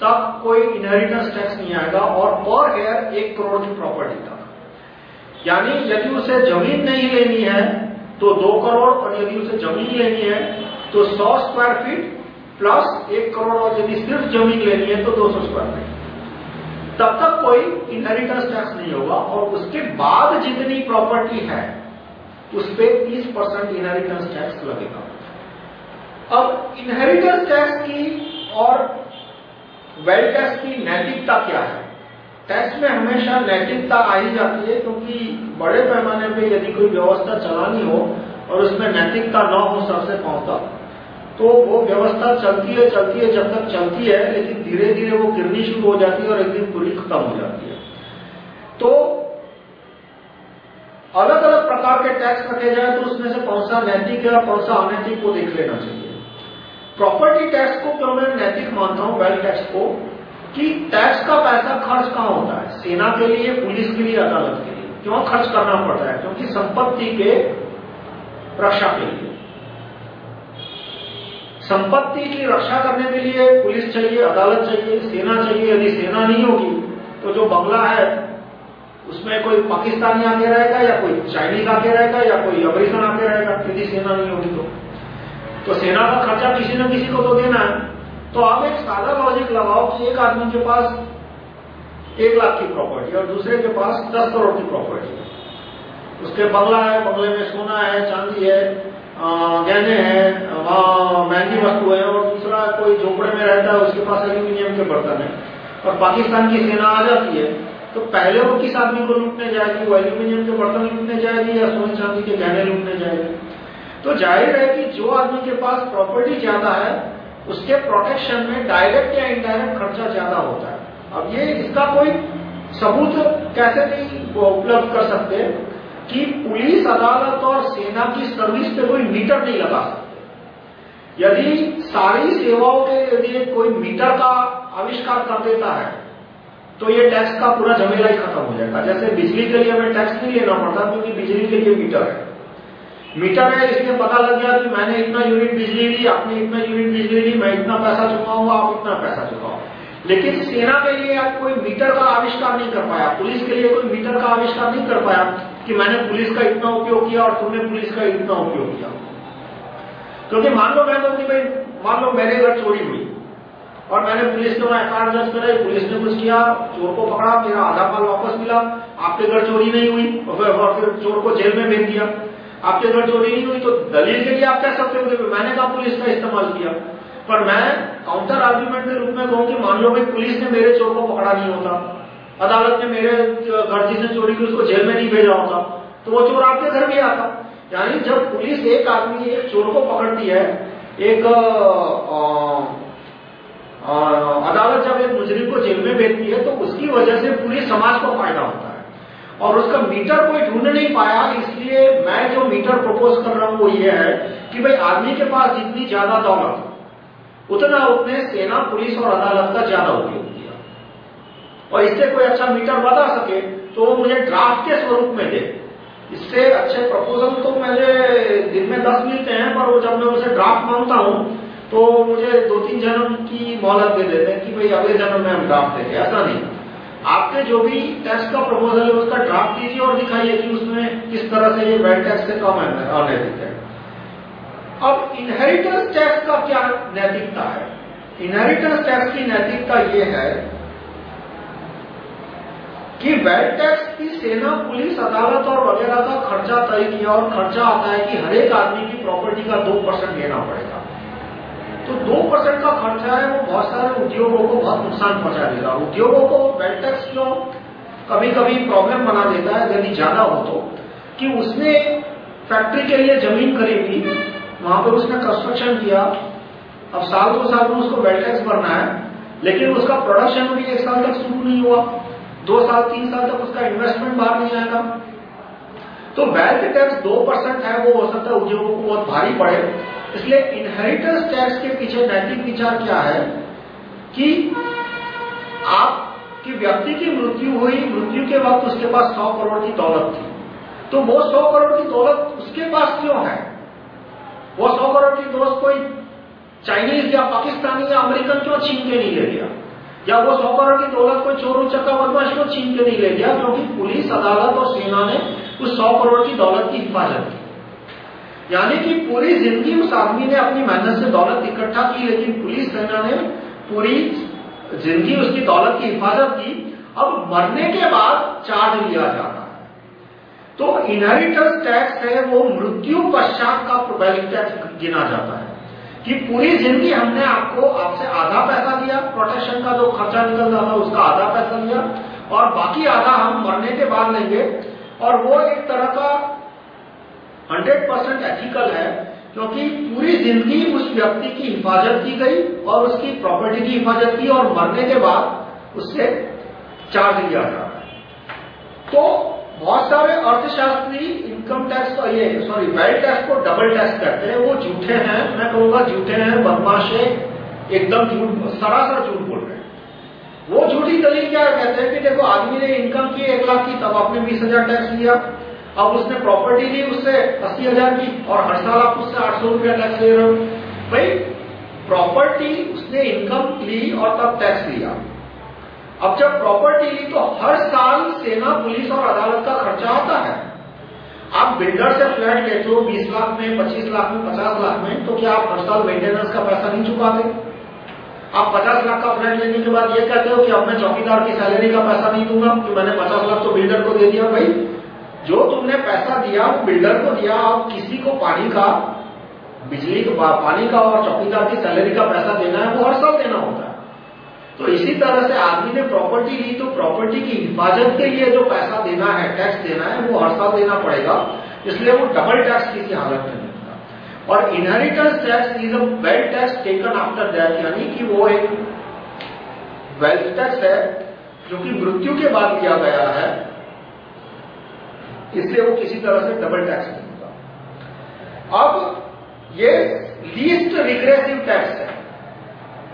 तक कोई इनहेरिटेंस टैक्स नहीं आएगा और पर हेयर एक करोड़ की प्रॉपर्टी तक। यानी यदि उसे ज़मीन नहीं लेनी है तो दो करोड़, और यदि उसे ज़मीन लेनी है तो सौ स्क्वायर फीट प्लस एक करोड़, और यदि सिर्फ़ ज़मीन लेनी है तो दो सौ स्क्वायर फीट तब तक कोई इनहेरिटेंस टैक्स नहीं होगा, और उसके बाद जितनी प्रॉपर्टी है, उस पर तीस परसेंट इनहेरिटेंस टैक्स लगेगा। अब इनहेरिटेंस टैक्स की और वेल्थ टैक्स की नैतिकता क्या है? टैक्स में हमेशा नैतिकता आ ही जाती है क्योंकि बड़े पैमाने पे यदि कोई व्यवस्था चलानी हो और उसमें नैतिकता न हो सबसे पहुँचता। तो वो व्यवस्था चलती है चलती है, जब तक चलती है, लेकिन धीरे धीरे वो गिरनी शुरू हो जाती है और एक दिन पूरी खत्म हो जाती है। तो अलग अलग प्रकार के टैक्स रखे जाए तो उसमें से कौन सा नैतिक है कौन सा अनैतिक को देख लेना चाहिए। प्रॉपर्टी टैक्स को क्यों मैं नैतिक मानता हूँ? वेल्थ टैक्स को कि टैक्स का पैसा खर्च कहाँ होता है? सेना के लिए, पुलिस के लिए, अदालत के लिए? क्यों खर्च करना पड़ता है? क्योंकि संपत्ति के रक्षा के लिए। संपत्ति की रक्षा करने के लिए पुलिस चाहिए, अदालत चाहिए, सेना चाहिए। यदि सेना नहीं होगी तो जो बंगला है, उसमें कोई पाकिस्तानी आके रहेगा या कोई चाइनीज़ आके रहेगा या कोई अमेरिकन आके रहेगा? यदि सेना नहीं होगी तो। तो सेना का खर्चा किसी न किसी को तो देना है। तो आप एक सादा लॉजिक लगाओ कि एक आदमी के पास एक लाख की प्रॉपर्टी और दूसरे के पास दस करोड़ की प्रॉपर्टी उसके बंगला है, बंगले में सोना है, चांदी है गहने हैं वहाँ महँगी वस्तु है और दूसरा कोई झोपड़े में रहता है, उसके पास एल्यूमिनियम के बर्तन है। और पाकिस्तान की सेना आ जाती है तो पहले वो किस आदमी को लूटने जाएगी? वो एल्यूमिनियम के बर्तन लूटने जाएगी या सोने चांदी के गहने लूटने जाएगी? तो ज़ाहिर है कि जो आदमी के पास प्रॉपर्टी ज़्यादा है उसके प्रोटेक्शन में डायरेक्ट या इनडायरेक्ट खर्चा ज़्यादा होता है। अब ये इसका कोई सबूत कैसे नहीं उपलब्ध कर सकते कि पुलिस, अदालत और सेना की सर्विस पे कोई मीटर नहीं लगा सकते। यदि सारी सेवाओं के यदि कोई मीटर का आविष्कार कर देता है तो ये टैक्स का पूरा झमेला ही खत्म हो जाएगा। जैसे बिजली के लिए हमें टैक्स नहीं लेना पड़ता, क्योंकि बिजली के लिए मीटर है। मीटर है, इसलिए पता लग गया कि मैंने इतना यूनिट बिजली ली, आपने इतना यूनिट बिजली ली, मैं इतना पैसा चुकाऊँगा, आप इतना पैसा चुकाओ। लेकिन सेना के लिए आप कोई मीटर का आविष्कार नहीं कर पाया, पुलिस के लिए कोई मीटर का आविष्कार नहीं कर पाया कि मैंने पुलिस का इतना उपयोग किया और तुमने पुलिस का इतना उपयोग किया। क्योंकि मान लो मैं कि भाई, मान लो मेरे घर चोरी हुई और मैंने पुलिस के वहाँ दर्ज कराई, पुलिस ने कुछ किया, चोर को पकड़ा, मेरा आधार कार्ड वापस मिला, आपके घर चोरी नहीं हुई, और फिर चोर को जेल में भेज दिया। आपके घर चोरी नहीं हुई तो दलील के लिए आप कह सकते हो कि मैंने कहा पुलिस का इस्तेमाल किया। पर मैं काउंटर आर्ग्यूमेंट के रूप में कहूँ कि मान लो भाई पुलिस ने मेरे चोर को पकड़ा नहीं होता, अदालत ने मेरे घर जिसने चोरी की, उसको जेल में नहीं भेजा होता तो वो चोर आपके घर भी आता। यानी जब पुलिस एक आदमी एक चोर को पकड़ती है, एक अदालत जब एक मुजरिम को जेल में भेजती है तो उसकी वजह से पूरे समाज को फ़ायदा होता है। और उसका मीटर कोई ढूंढ नहीं पाया, इसलिए मैं जो मीटर प्रपोज कर रहा हूँ वो ये है कि भाई आदमी के पास जितनी ज़्यादा दौलत उतना उसने सेना, पुलिस और अदालत का ज़्यादा उपयोग किया। और इससे कोई अच्छा मीटर बता सके तो वो मुझे ड्राफ्ट के स्वरूप में दे। इससे अच्छे प्रपोजल तो मुझे दिन में दस मिलते हैं, पर वो जब मैं उसे ड्राफ्ट माँगता हूँ तो मुझे दो तीन जन्म की मोहलत दे देते हैं कि भाई अगले जन्म में हम ड्राफ्ट देंगे। ऐसा नहीं। आपके जो भी टैक्स का प्रपोजल है, उसका ड्राफ्ट दीजिए और दिखाइए कि उसमें किस तरह से ये वेल्थ टैक्स से कम है, अनैतिक है। अब इनहेरिटेंस टैक्स का क्या नैतिकता है? इनहेरिटेंस टैक्स की नैतिकता ये है कि वेल्थ टैक्स की सेना, पुलिस, अदालत और वगैरह का खर्चा तय किया और खर्चा आता है कि हर एक आदमी की प्रॉपर्टी का दो परसेंट लेना पड़ेगा। तो दो परसेंट का खर्चा है, वो बहुत सारे उद्योगों को बहुत नुकसान पहुँचा देगा। उद्योगों को वेल्थ टैक्स कभी कभी प्रॉब्लम बना देता है? यदि ज़्यादा हो तो। कि उसने फैक्ट्री के लिए ज़मीन खरीदी, वहाँ पर उसने कंस्ट्रक्शन किया, अब साल दो साल में उसको वेल्थ टैक्स भरना है, लेकिन उसका प्रोडक्शन भी एक साल तक शुरू नहीं हुआ। दो साल, तीन साल तक उसका इन्वेस्टमेंट बाहर नहीं आएगा। तो वेल्थ टैक्स दो परसेंट है, वो हो सकता है उद्योगों को बहुत भारी पड़े। इसलिए इनहेरिटेंस टैक्स के पीछे नैतिक विचार क्या है? कि आपकी व्यक्ति की मृत्यु हुई, मृत्यु के वक्त उसके पास सौ करोड़ की दौलत थी। तो वो सौ करोड़ की दौलत उसके पास क्यों है? वो सौ करोड़ की दौलत कोई चाइनीज़ या पाकिस्तानी या अमेरिकन क्यों छीन के नहीं ले गया? या वो सौ करोड़ की दौलत कोई चोर चक्का बदमाश को छीन के नहीं ले गया? क्योंकि पुलिस, अदालत और सेना ने उस सौ करोड़ की दौलत की हिफाजत की। यानी कि पूरी ज़िंदगी उस आदमी ने अपनी मेहनत से दौलत इकट्ठा की, लेकिन पुलिस सेना ने पूरी ज़िंदगी उसकी दौलत की हिफाजत की। अब मरने के बाद चार्ज लिया जाता तो इनहेरिटेंस टैक्स है, वो मृत्यु पश्चात का वेल्थ टैक्स गिना जाता है। कि पूरी ज़िंदगी हमने आपको, आपसे आधा पैसा दिया प्रोटेक्शन का जो खर्चा निकल रहा था, उसका आधा पैसा लिया, और बाकी आधा हम मरने के बाद लेंगे। और वो एक तरह का 100 परसेंट एथिकल है, क्योंकि पूरी ज़िंदगी उस व्यक्ति की हिफाजत की गई और उसकी प्रॉपर्टी की हिफाजत की और मरने के बाद उससे चार्ज लिया जा रहा है तो बहुत सारे अर्थशास्त्री इनकम टैक्स को, ये सॉरी वेल्थ टैक्स को डबल टैक्स करते हैं। वो झूठे हैं, मैं कहूँगा झूठे हैं, बदमाश है, एकदम झूठ, सरासर झूठ बोल रहे हैं। वो झूठी दलील क्या कहते हैं कि देखो, आदमी ने इनकम की एक लाख की, तब आपने बीस हज़ार टैक्स लिया। अब उसने प्रॉपर्टी ली उससे अस्सी हज़ार की और हर साल आप उससे आठ सौ रुपया टैक्स ले रहे हो। भाई प्रॉपर्टी उसने इनकम ली और तब टैक्स लिया। अब जब प्रॉपर्टी ली तो हर साल सेना, पुलिस और अदालत का खर्चा आता है। आप बिल्डर से फ्लैट लेते हो 20 लाख में 25 लाख में 50 लाख में तो क्या आप हर साल मेंटेनेंस का पैसा नहीं चुकाते? आप 50 लाख का फ्लैट लेने के बाद ये कहते हो कि अब मैं चौकीदार की सैलरी का पैसा नहीं दूँगा, कि मैंने 50 लाख तो बिल्डर को दे दिया। भाई जो तुमने पैसा दिया, वो बिल्डर को दिया अब किसी को पानी का, बिजली का पानी का और चौकीदार की सैलरी का पैसा देना है, वो हर साल देना होता है। तो इसी तरह से आदमी ने प्रॉपर्टी ली तो प्रॉपर्टी की हिफाजत के लिए जो पैसा देना है टैक्स देना है, वो हर साल देना पड़ेगा। इसलिए वो डबल टैक्स किसी हालत में नहीं और inheritance tax is a wealth tax taken after death यानी कि वो एक वेल्थ टैक्स है, जो कि मृत्यु के बाद लिया गया है। इसलिए वो किसी तरह से डबल टैक्स नहीं होगा अब ये लीस्ट रिग्रेसिव टैक्स है।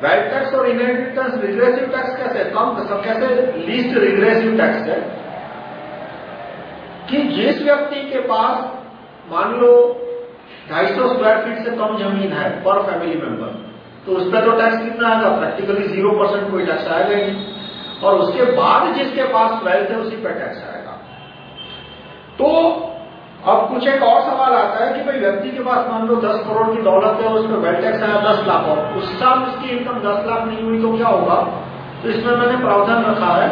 वेल्थ टैक्स और इनहेरिटेंस रिग्रेसिव टैक्स कैसे? कम सब कैसे लीस्ट रिग्रेसिव टैक्स है। कि जिस व्यक्ति के पास मान लो 250 स्क्वायर फीट से कम ज़मीन है पर फैमिली मेंबर तो उस पर तो टैक्स कितना आएगा? प्रैक्टिकली ज़ीरो परसेंट कोई टैक्स आएगा ही और उसके बाद जिसके पास वेल्थ है, उसी पर टैक्स आएगा। तो अब कुछ एक और सवाल आता है कि भाई व्यक्ति के पास मान लो दस करोड़ की दौलत है और उसमें वेल्थ टैक्स आया दस लाख और उस साल उसकी इनकम दस लाख नहीं हुई तो क्या होगा? तो इसमें मैंने प्रावधान रखा है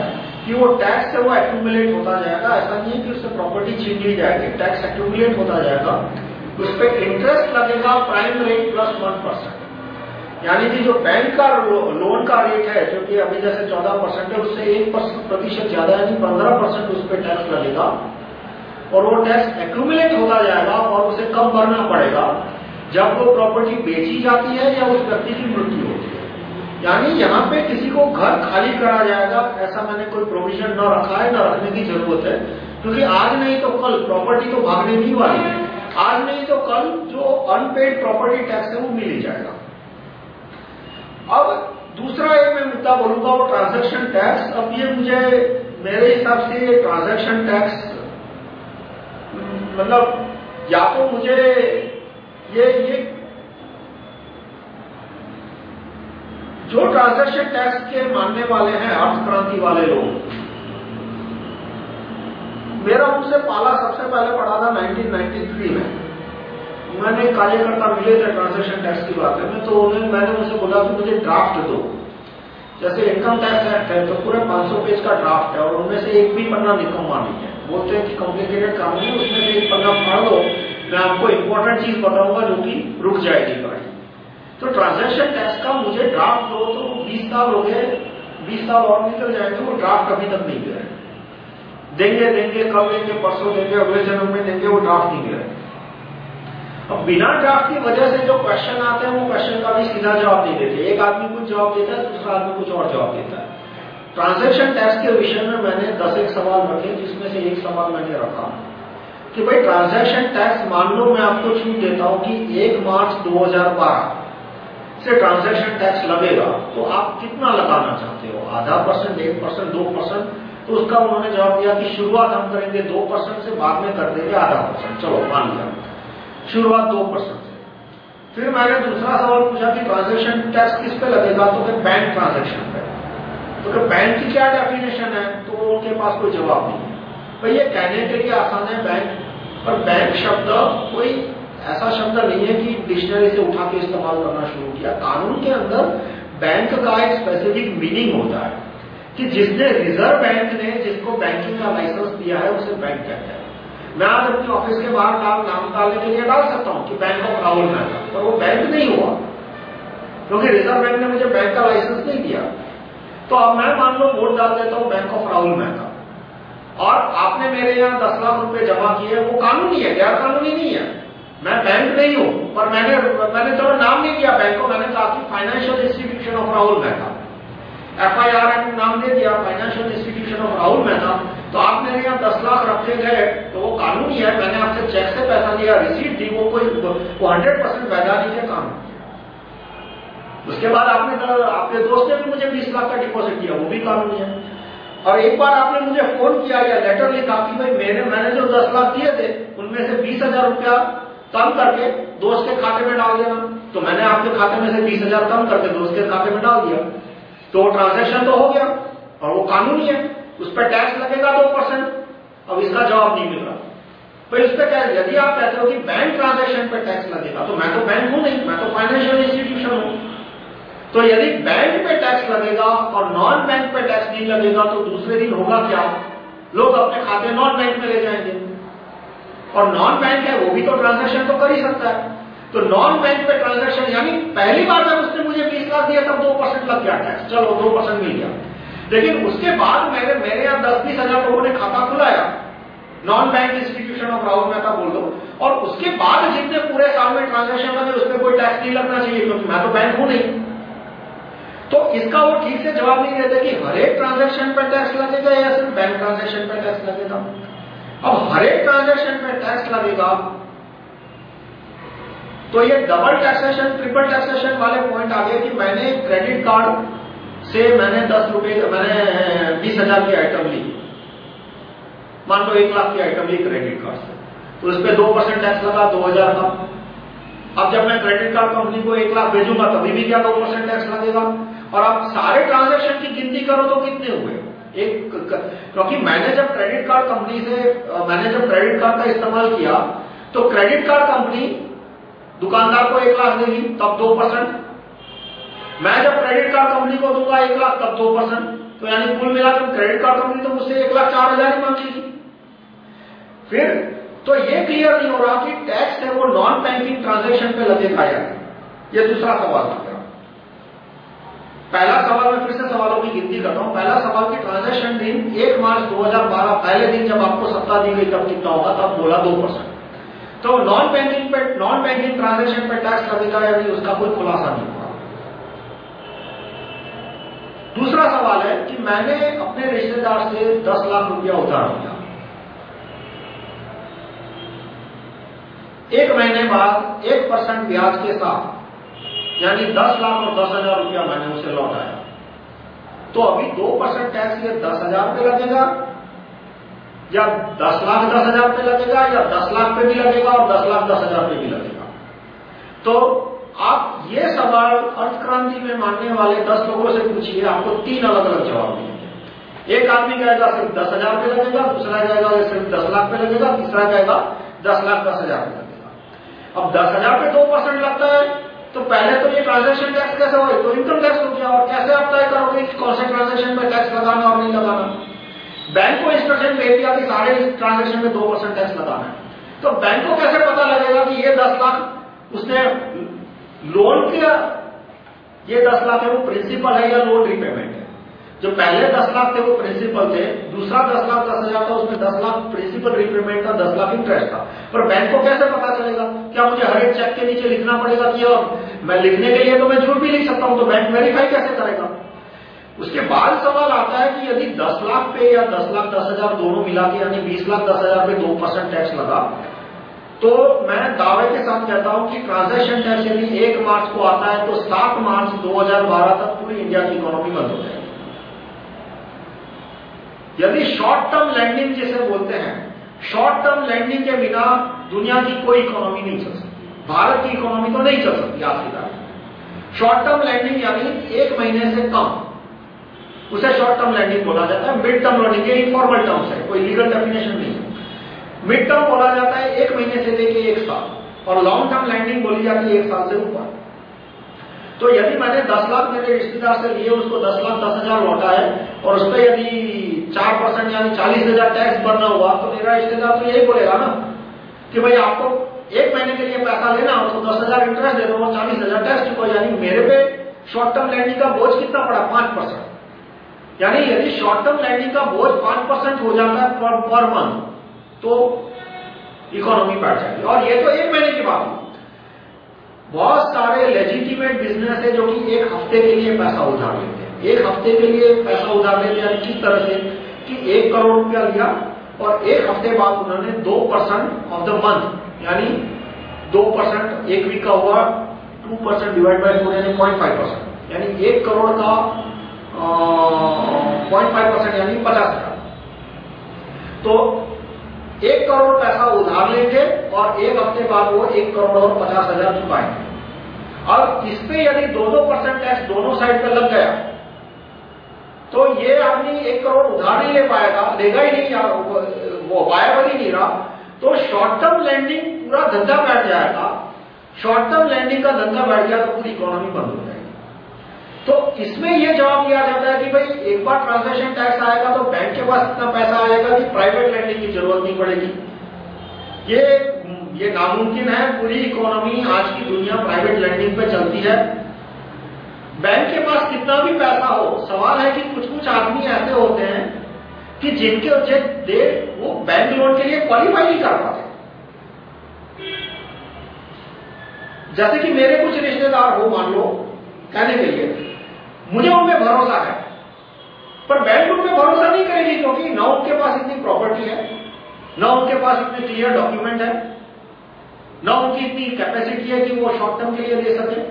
कि वो टैक्स है वो एक्यूमुलेट होता जाएगा। ऐसा नहीं कि उससे प्रॉपर्टी छीन ली जाएगी, टैक्स एक्यूमुलेट होता जाएगा। उस पर इंटरेस्ट लगेगा prime rate plus one percent यानी कि जो बैंक का लोन का रेट है, जो कि अभी जैसे चौदह परसेंट है, उससे एक प्रतिशत ज़्यादा यानी पंद्रह परसेंट उस पर टैक्स लगेगा। और वो टैक्स एक्यूमुलेट होता जाएगा और उसे कब भरना पड़ेगा जब वो प्रॉपर्टी बेची जाती है या उस व्यक्ति की मृत्यु होती है। यानी यहाँ पे किसी को घर खाली करा जाएगा, ऐसा मैंने कोई प्रोविज़न न रखा है, न रखने की ज़रूरत है, क्योंकि आज नहीं तो कल प्रॉपर्टी तो भागने नहीं वाली है। आज नहीं तो कल जो अनपेड प्रॉपर्टी टैक्स है वो मिल ही जाएगा। अब दूसरा एक मैं मुद्दा बोलूँगा, वो ट्रांजेक्शन टैक्स अब ये मुझे मेरे हिसाब से ट्रांजेक्शन टैक्स मतलब या तो मुझे ये ये जो ट्रांजेक्शन टैक्स के मानने वाले हैं अर्थ क्रांति वाले लोग, मेरा उनसे पाला सबसे पहले पढ़ा था 1993 में। मैंने कार्यकर्ता मिले थे ट्रांजेक्शन टैक्स की बात में तो उन्हें मैंने उनसे बोला कि मुझे ड्राफ्ट दो। जैसे इनकम टैक्स एक्ट है तो पूरे 500 पेज का ड्राफ्ट है, और उनमें से एक भी पन्ना निकम्मा नहीं है। बोलते हैं कि कॉम्प्लिकेटेड काम नहीं, उसमें से एक पन्ना पढ़ दो, मैं आपको इंपॉर्टेंट चीज़ बताऊँगा जो कि रुक जाएगी गाड़ी। तो ट्रांजेक्शन टैक्स का मुझे ड्राफ्ट दो तो बीस साल हो गए, बीस साल और निकल जाएँगे, वो ड्राफ्ट अभी तक नहीं गया। देंगे देंगे, कल देंगे, परसों देंगे, अगले जन्म में देंगे, वो ड्राफ्ट नहीं गया। अब बिना ड्राफ्ट की वजह से जो क्वेश्चन आते हैं, वो क्वेश्चन का भी सीधा जवाब नहीं देते। एक आदमी कुछ जवाब देता है, दूसरा आदमी कुछ और जवाब देता है। ट्रांजेक्शन टैक्स के विषय में मैंने दस एक सवाल रखे, जिसमें से एक सवाल मैंने रखा। कि भाई, ट्रांजैक्शन टैक्स मान लो, मैं आपको छूट देता हूँ कि 1 मार्च 2012 से ट्रांजैक्शन टैक्स लगेगा तो आप कितना लगाना चाहते हो? आधा परसेंट, एक परसेंट, दो परसेंट? तो उसका उन्होंने जवाब दिया कि शुरुआत हम करेंगे दो परसेंट से, बाद में कर देंगे आधा परसेंट। चलो, मान लिया। शुरुआत दो परसेंट से। फिर मैंने दूसरा सवाल पूछा कि ट्रांजेक्शन टैक्स किस पे लगेगा? तो फिर बैंक ट्रांजेक्शन पे। तो बैंक की क्या डेफिनेशन है? तो उनके पास कोई जवाब नहीं है। भाई, ये कहने के लिए आसान है बैंक पर बैंक शब्द कोई ऐसा शब्द नहीं है कि डिक्शनरी से उठा के इस्तेमाल करना शुरू किया। कानून के अंदर बैंक का एक स्पेसिफिक मीनिंग होता है कि जिसने रिज़र्व बैंक ने, जिसको बैंकिंग का लाइसेंस दिया है, उसे बैंक कहते हैं। मैं आज अपने ऑफ़िस के बाहर नाम नाम डालने के लिए डाल सकता हूँ कि बैंक ऑफ़ राहुल मेहता पर वो बैंक नहीं हुआ। क्योंकि रिज़र्व बैंक ने मुझे बैंक का लाइसेंस नहीं दिया। तो अब मैं मान लो वोट डाल देता हूँ बैंक ऑफ़ राहुल मेहता और आपने मेरे यहाँ दस लाख रुपए जमा किए वो कानूनी है, गैर कानूनी नहीं है। मैं बैंक नहीं हूँ, पर मैंने मैंने चलो नाम नहीं दिया बैंक को, मैंने कहा कि financial institution of Rahul Mehta F I R M नाम दे दिया financial institution of Rahul Mehta तो आप मेरे यहाँ दस लाख रखे गए तो वो कानूनी है। मैंने आपसे चेक से पैसा दिया रिसीट दी, वो कोई, वो हंड्रेड परसेंट वैधानिक है काम। उसके बाद आपने आपके दोस्त ने भी मुझे बीस लाख का डिपॉजिट किया वो भी कानूनी है। और एक बार आपने मुझे फ़ोन किया या लेटर लिखा कि भाई मेरे, मैंने जो दस लाख दिए थे, उनमें से बीस हज़ार रुपया कम करके दोस्त के खाते में डाल देना। तो मैंने आपके खाते में से बीस हज़ार कम करके दोस्त के खाते में डाल दिया। तो वो ट्रांजेक्शन तो हो गया, और वो कानूनी है। उस पर टैक्स लगेगा दो परसेंट अब इसका जवाब नहीं मिल रहा। भाई उस पर क्या, यदि आप कहते हो कि बैंक ट्रांजेक्शन पर टैक्स लगेगा तो मैं तो बैंक हूँ नहीं, मैं तो फाइनेंशियल इंस्टीट्यूशन हूँ। तो यदि बैंक पे टैक्स लगेगा और नॉन बैंक पे टैक्स नहीं लगेगा तो दूसरे दिन होगा क्या? लोग अपने खाते नॉन बैंक में ले जाएँगे। और नॉन बैंक है, वो भी तो ट्रांजेक्शन तो कर ही सकता है। तो नॉन बैंक पे ट्रांजेक्शन यानी पहली बार जब उसने मुझे बीस लाख दिया, तब दो परसेंट लग गया टैक्स चलो, दो परसेंट मिल गया। लेकिन उसके बाद मेरे मेरे यहाँ दस बीस हज़ार लोगों ने खाता खुलाया। Non bank institution of Rahul Mehta बोल दो। और उसके बाद जितने पूरे साल में ट्रांजेक्शन लगे, उसमें कोई टैक्स नहीं लगना चाहिए, क्योंकि मैं तो बैंक हूँ नहीं। तो इसका वो ठीक से जवाब नहीं देते कि हर एक ट्रांजेक्शन पर टैक्स लगेगा या सिर्फ़ बैंक ट्रांजेक्शन पर टैक्स लगेगा। अब हर एक ट्रांजेक्शन पर टैक्स लगेगा तो ये डबल टैक्सेशन ट्रिपल टैक्सेशन वाले पॉइंट आ गए कि मैंने क्रेडिट कार्ड से मैंने दस रुपए मैंने बीस हज़ार की आइटम ली। मान लो एक लाख की आइटम ली क्रेडिट कार्ड से। तो इस पर दो परसेंट टैक्स लगा, दो हज़ार का। अब जब मैं क्रेडिट कार्ड कंपनी को एक लाख भेजूँगा, तभी भी क्या दो परसेंट टैक्स लगेगा? और आप सारे ट्रांजैक्शन की गिनती करो तो कितने हुए एक क्योंकि मैंने जब क्रेडिट कार्ड कंपनी से मैंने जब क्रेडिट कार्ड का इस्तेमाल किया तो क्रेडिट कार्ड कंपनी दुकानदार को एक लाख देगी, तब दो परसेंट मैं जब क्रेडिट कार्ड कंपनी को दूँगा एक लाख, तब दो परसेंट तो यानी कुल मिलाकर क्रेडिट कार्ड कंपनी तो मुझसे एक लाख चार हज़ार ही मांगेगी। फिर तो ये क्लियर नहीं हो रहा कि टैक्स है वो नॉन बैंकिंग ट्रांजेक्शन पे लगेगा या ये दूसरा सवाल था पहला सवाल मैं फिर से सवालों की गिनती करता हूँ। पहला सवाल की ट्रांजेक्शन दिन 1 मार्च 2012 पहले दिन जब आपको सत्ता दी गई, तब कितना होगा? तब बोला दो परसेंट। तो नॉन बैंकिंग पे नॉन बैंकिंग ट्रांजेक्शन पे टैक्स लगेगा या नहीं, उसका कोई खुलासा नहीं हुआ। दूसरा सवाल है कि मैंने अपने रिश्तेदार से 10 लाख रुपया उधार लिया। एक महीने बाद एक परसेंट ब्याज के साथ यानी दस लाख और दस हज़ार रुपया मैंने उसे लौटाया। तो अभी दो परसेंट टैक्स ये दस हज़ार पे लगेगा, या दस लाख दस हज़ार पे लगेगा, या दस लाख पे भी लगेगा और दस लाख दस हज़ार पे भी लगेगा। तो आप ये सवाल अर्थक्रांति में मानने वाले दस लोगों से पूछिए, आपको तीन अलग अलग जवाब मिलेंगे। एक आदमी कहेगा सिर्फ़ दस हज़ार पे लगेगा, दूसरा कहेगा सिर्फ़ दस लाख पे लगेगा, तीसरा कहेगा दस लाख दस हज़ार पे लगेगा। अब दस हज़ार पे दो परसेंट लगता है तो पहले तो ये ट्रांजेक्शन टैक्स कैसे हो तो इनकम टैक्स हो गया, और कैसे आप तय करोगे कि कौन से ट्रांजेक्शन में टैक्स लगाना और नहीं लगाना? बैंक को इंस्ट्रक्शन दे दिया कि सारे ट्रांजेक्शन में दो परसेंट टैक्स लगाना है। तो बैंक को कैसे पता लगेगा कि ये दस लाख उसने लोन किया? ये दस लाख है, वो प्रिंसिपल है या लोन रिपेमेंट जो पहले दस लाख थे वो प्रिंसिपल थे, दूसरा दस लाख, दस हज़ार था, उसमें दस लाख प्रिंसिपल रिपेमेंट था, दस लाख इंटरेस्ट था। पर बैंक को कैसे पता चलेगा? क्या मुझे हर एक चेक के नीचे लिखना पड़ेगा कि अब मैं लिखने के लिए तो मैं झूठ भी लिख सकता हूँ तो बैंक वेरीफाई कैसे करेगा? उसके बाद सवाल आता है कि यदि दस लाख पे या दस लाख, दस हज़ार दोनों मिला के यानी बीस लाख, दस हज़ार पे दो परसेंट टैक्स लगा तो मैं दावे के साथ कहता हूँ कि ट्रांजेक्शन टैक्स यदि एक मार्च को आता है तो सात मार्च 2012 तक पूरी इंडिया की इकोनॉमी बंद हो जाएगी। यदि शॉर्ट टर्म लैंडिंग जिसे बोलते हैं शॉर्ट टर्म लैंडिंग के बिना दुनिया की कोई इकोनॉमी नहीं चल सकती। भारत की इकोनॉमी तो नहीं चल सकती, आज की तारीख शॉर्ट टर्म लैंडिंग यानी एक महीने से कम, उसे शॉर्ट टर्म लैंडिंग बोला जाता है। मिड टर्म लैंडिंग ये इनफॉर्मल टर्म्स है, कोई लीगल डेफिनेशन नहीं है। मिड टर्म बोला जाता है एक महीने से लेके एक साल, और लॉन्ग टर्म लैंडिंग बोली जाती है एक साल से ऊपर। तो यदि मैंने 10 लाख मेरे रिश्तेदार से लिए उसको 10 लाख दस हज़ार लौटा है और उस पर यदि चार परसेंट यानी चालीस हज़ार टैक्स भरना हुआ तो मेरा रिश्तेदार तो यही बोलेगा ना कि भाई आपको एक महीने के लिए पैसा लेना हो तो दस हज़ार इंटरेस्ट दे दो और चालीस हज़ार टैक्स चुको यानी मेरे पे शॉर्ट टर्म लैंडिंग का बोझ कितना पड़ा? पाँच परसेंट। यानी यदि शॉर्ट टर्म लैंडिंग का बोझ पाँच परसेंट हो जाता है पर, पर मंथ तो इकोनॉमी बैठ जाएगी। और ये तो एक महीने की बात है। बहुत सारे लेजिटिमेट बिज़नेस है जो कि एक हफ़्ते के लिए पैसा उधार लेते हैं। एक हफ़्ते के लिए पैसा उधार लेते हैं किस तरह से? कि एक करोड़ रुपया लिया और एक हफ़्ते बाद उन्होंने दो परसेंट ऑफ़ द मंथ यानी दो परसेंट एक वीक का हुआ two percent divide by four यानी पॉइंट फाइव परसेंट यानी एक करोड़ का पॉइंट फाइव परसेंट यानी पचास हज़ार। तो एक करोड़ पैसा उधार लेंगे और एक हफ़्ते बाद वो एक करोड़ और पचास हज़ार चुकाएँगे। अब इस पे यदि दो दो परसेंट टैक्स दोनों साइड पे लग गया तो ये आदमी एक करोड़ उधार नहीं ले पाएगा लेगा ही नहीं वो वायबल ही नहीं रहा। तो शॉर्ट टर्म लैंडिंग पूरा धंधा बैठ जाएगा। शॉर्ट टर्म लैंडिंग का धंधा बैठ गया तो पूरी इकोनॉमी बंद हो जाएगी। तो इसमें यह जवाब दिया जाता है कि भाई, एक बार ट्रांजेक्शन टैक्स आएगा तो बैंक के पास इतना पैसा आएगा कि प्राइवेट लैंडिंग की ज़रूरत नहीं पड़ेगी। ये ये नामुमकिन है, पूरी इकोनॉमी आज की दुनिया प्राइवेट लैंडिंग पे चलती है। बैंक के पास कितना भी पैसा हो, सवाल है कि कुछ कुछ आदमी ऐसे होते हैं कि जिनके दे, वो बैंक लोन के लिए क्वालिफाई नहीं कर पाते। जैसे कि मेरे कुछ रिश्तेदार हो, मान लो, कहने के लिए। मुझे उनमें भरोसा है। पर बैंक उन पर भरोसा नहीं करेगी क्योंकि ना उनके पास इतनी प्रॉपर्टी है, ना उनके पास इतने क्लियर डॉक्यूमेंट है, ना उनकी इतनी कैपेसिटी है कि वो शॉर्ट टर्म के लिए दे सके।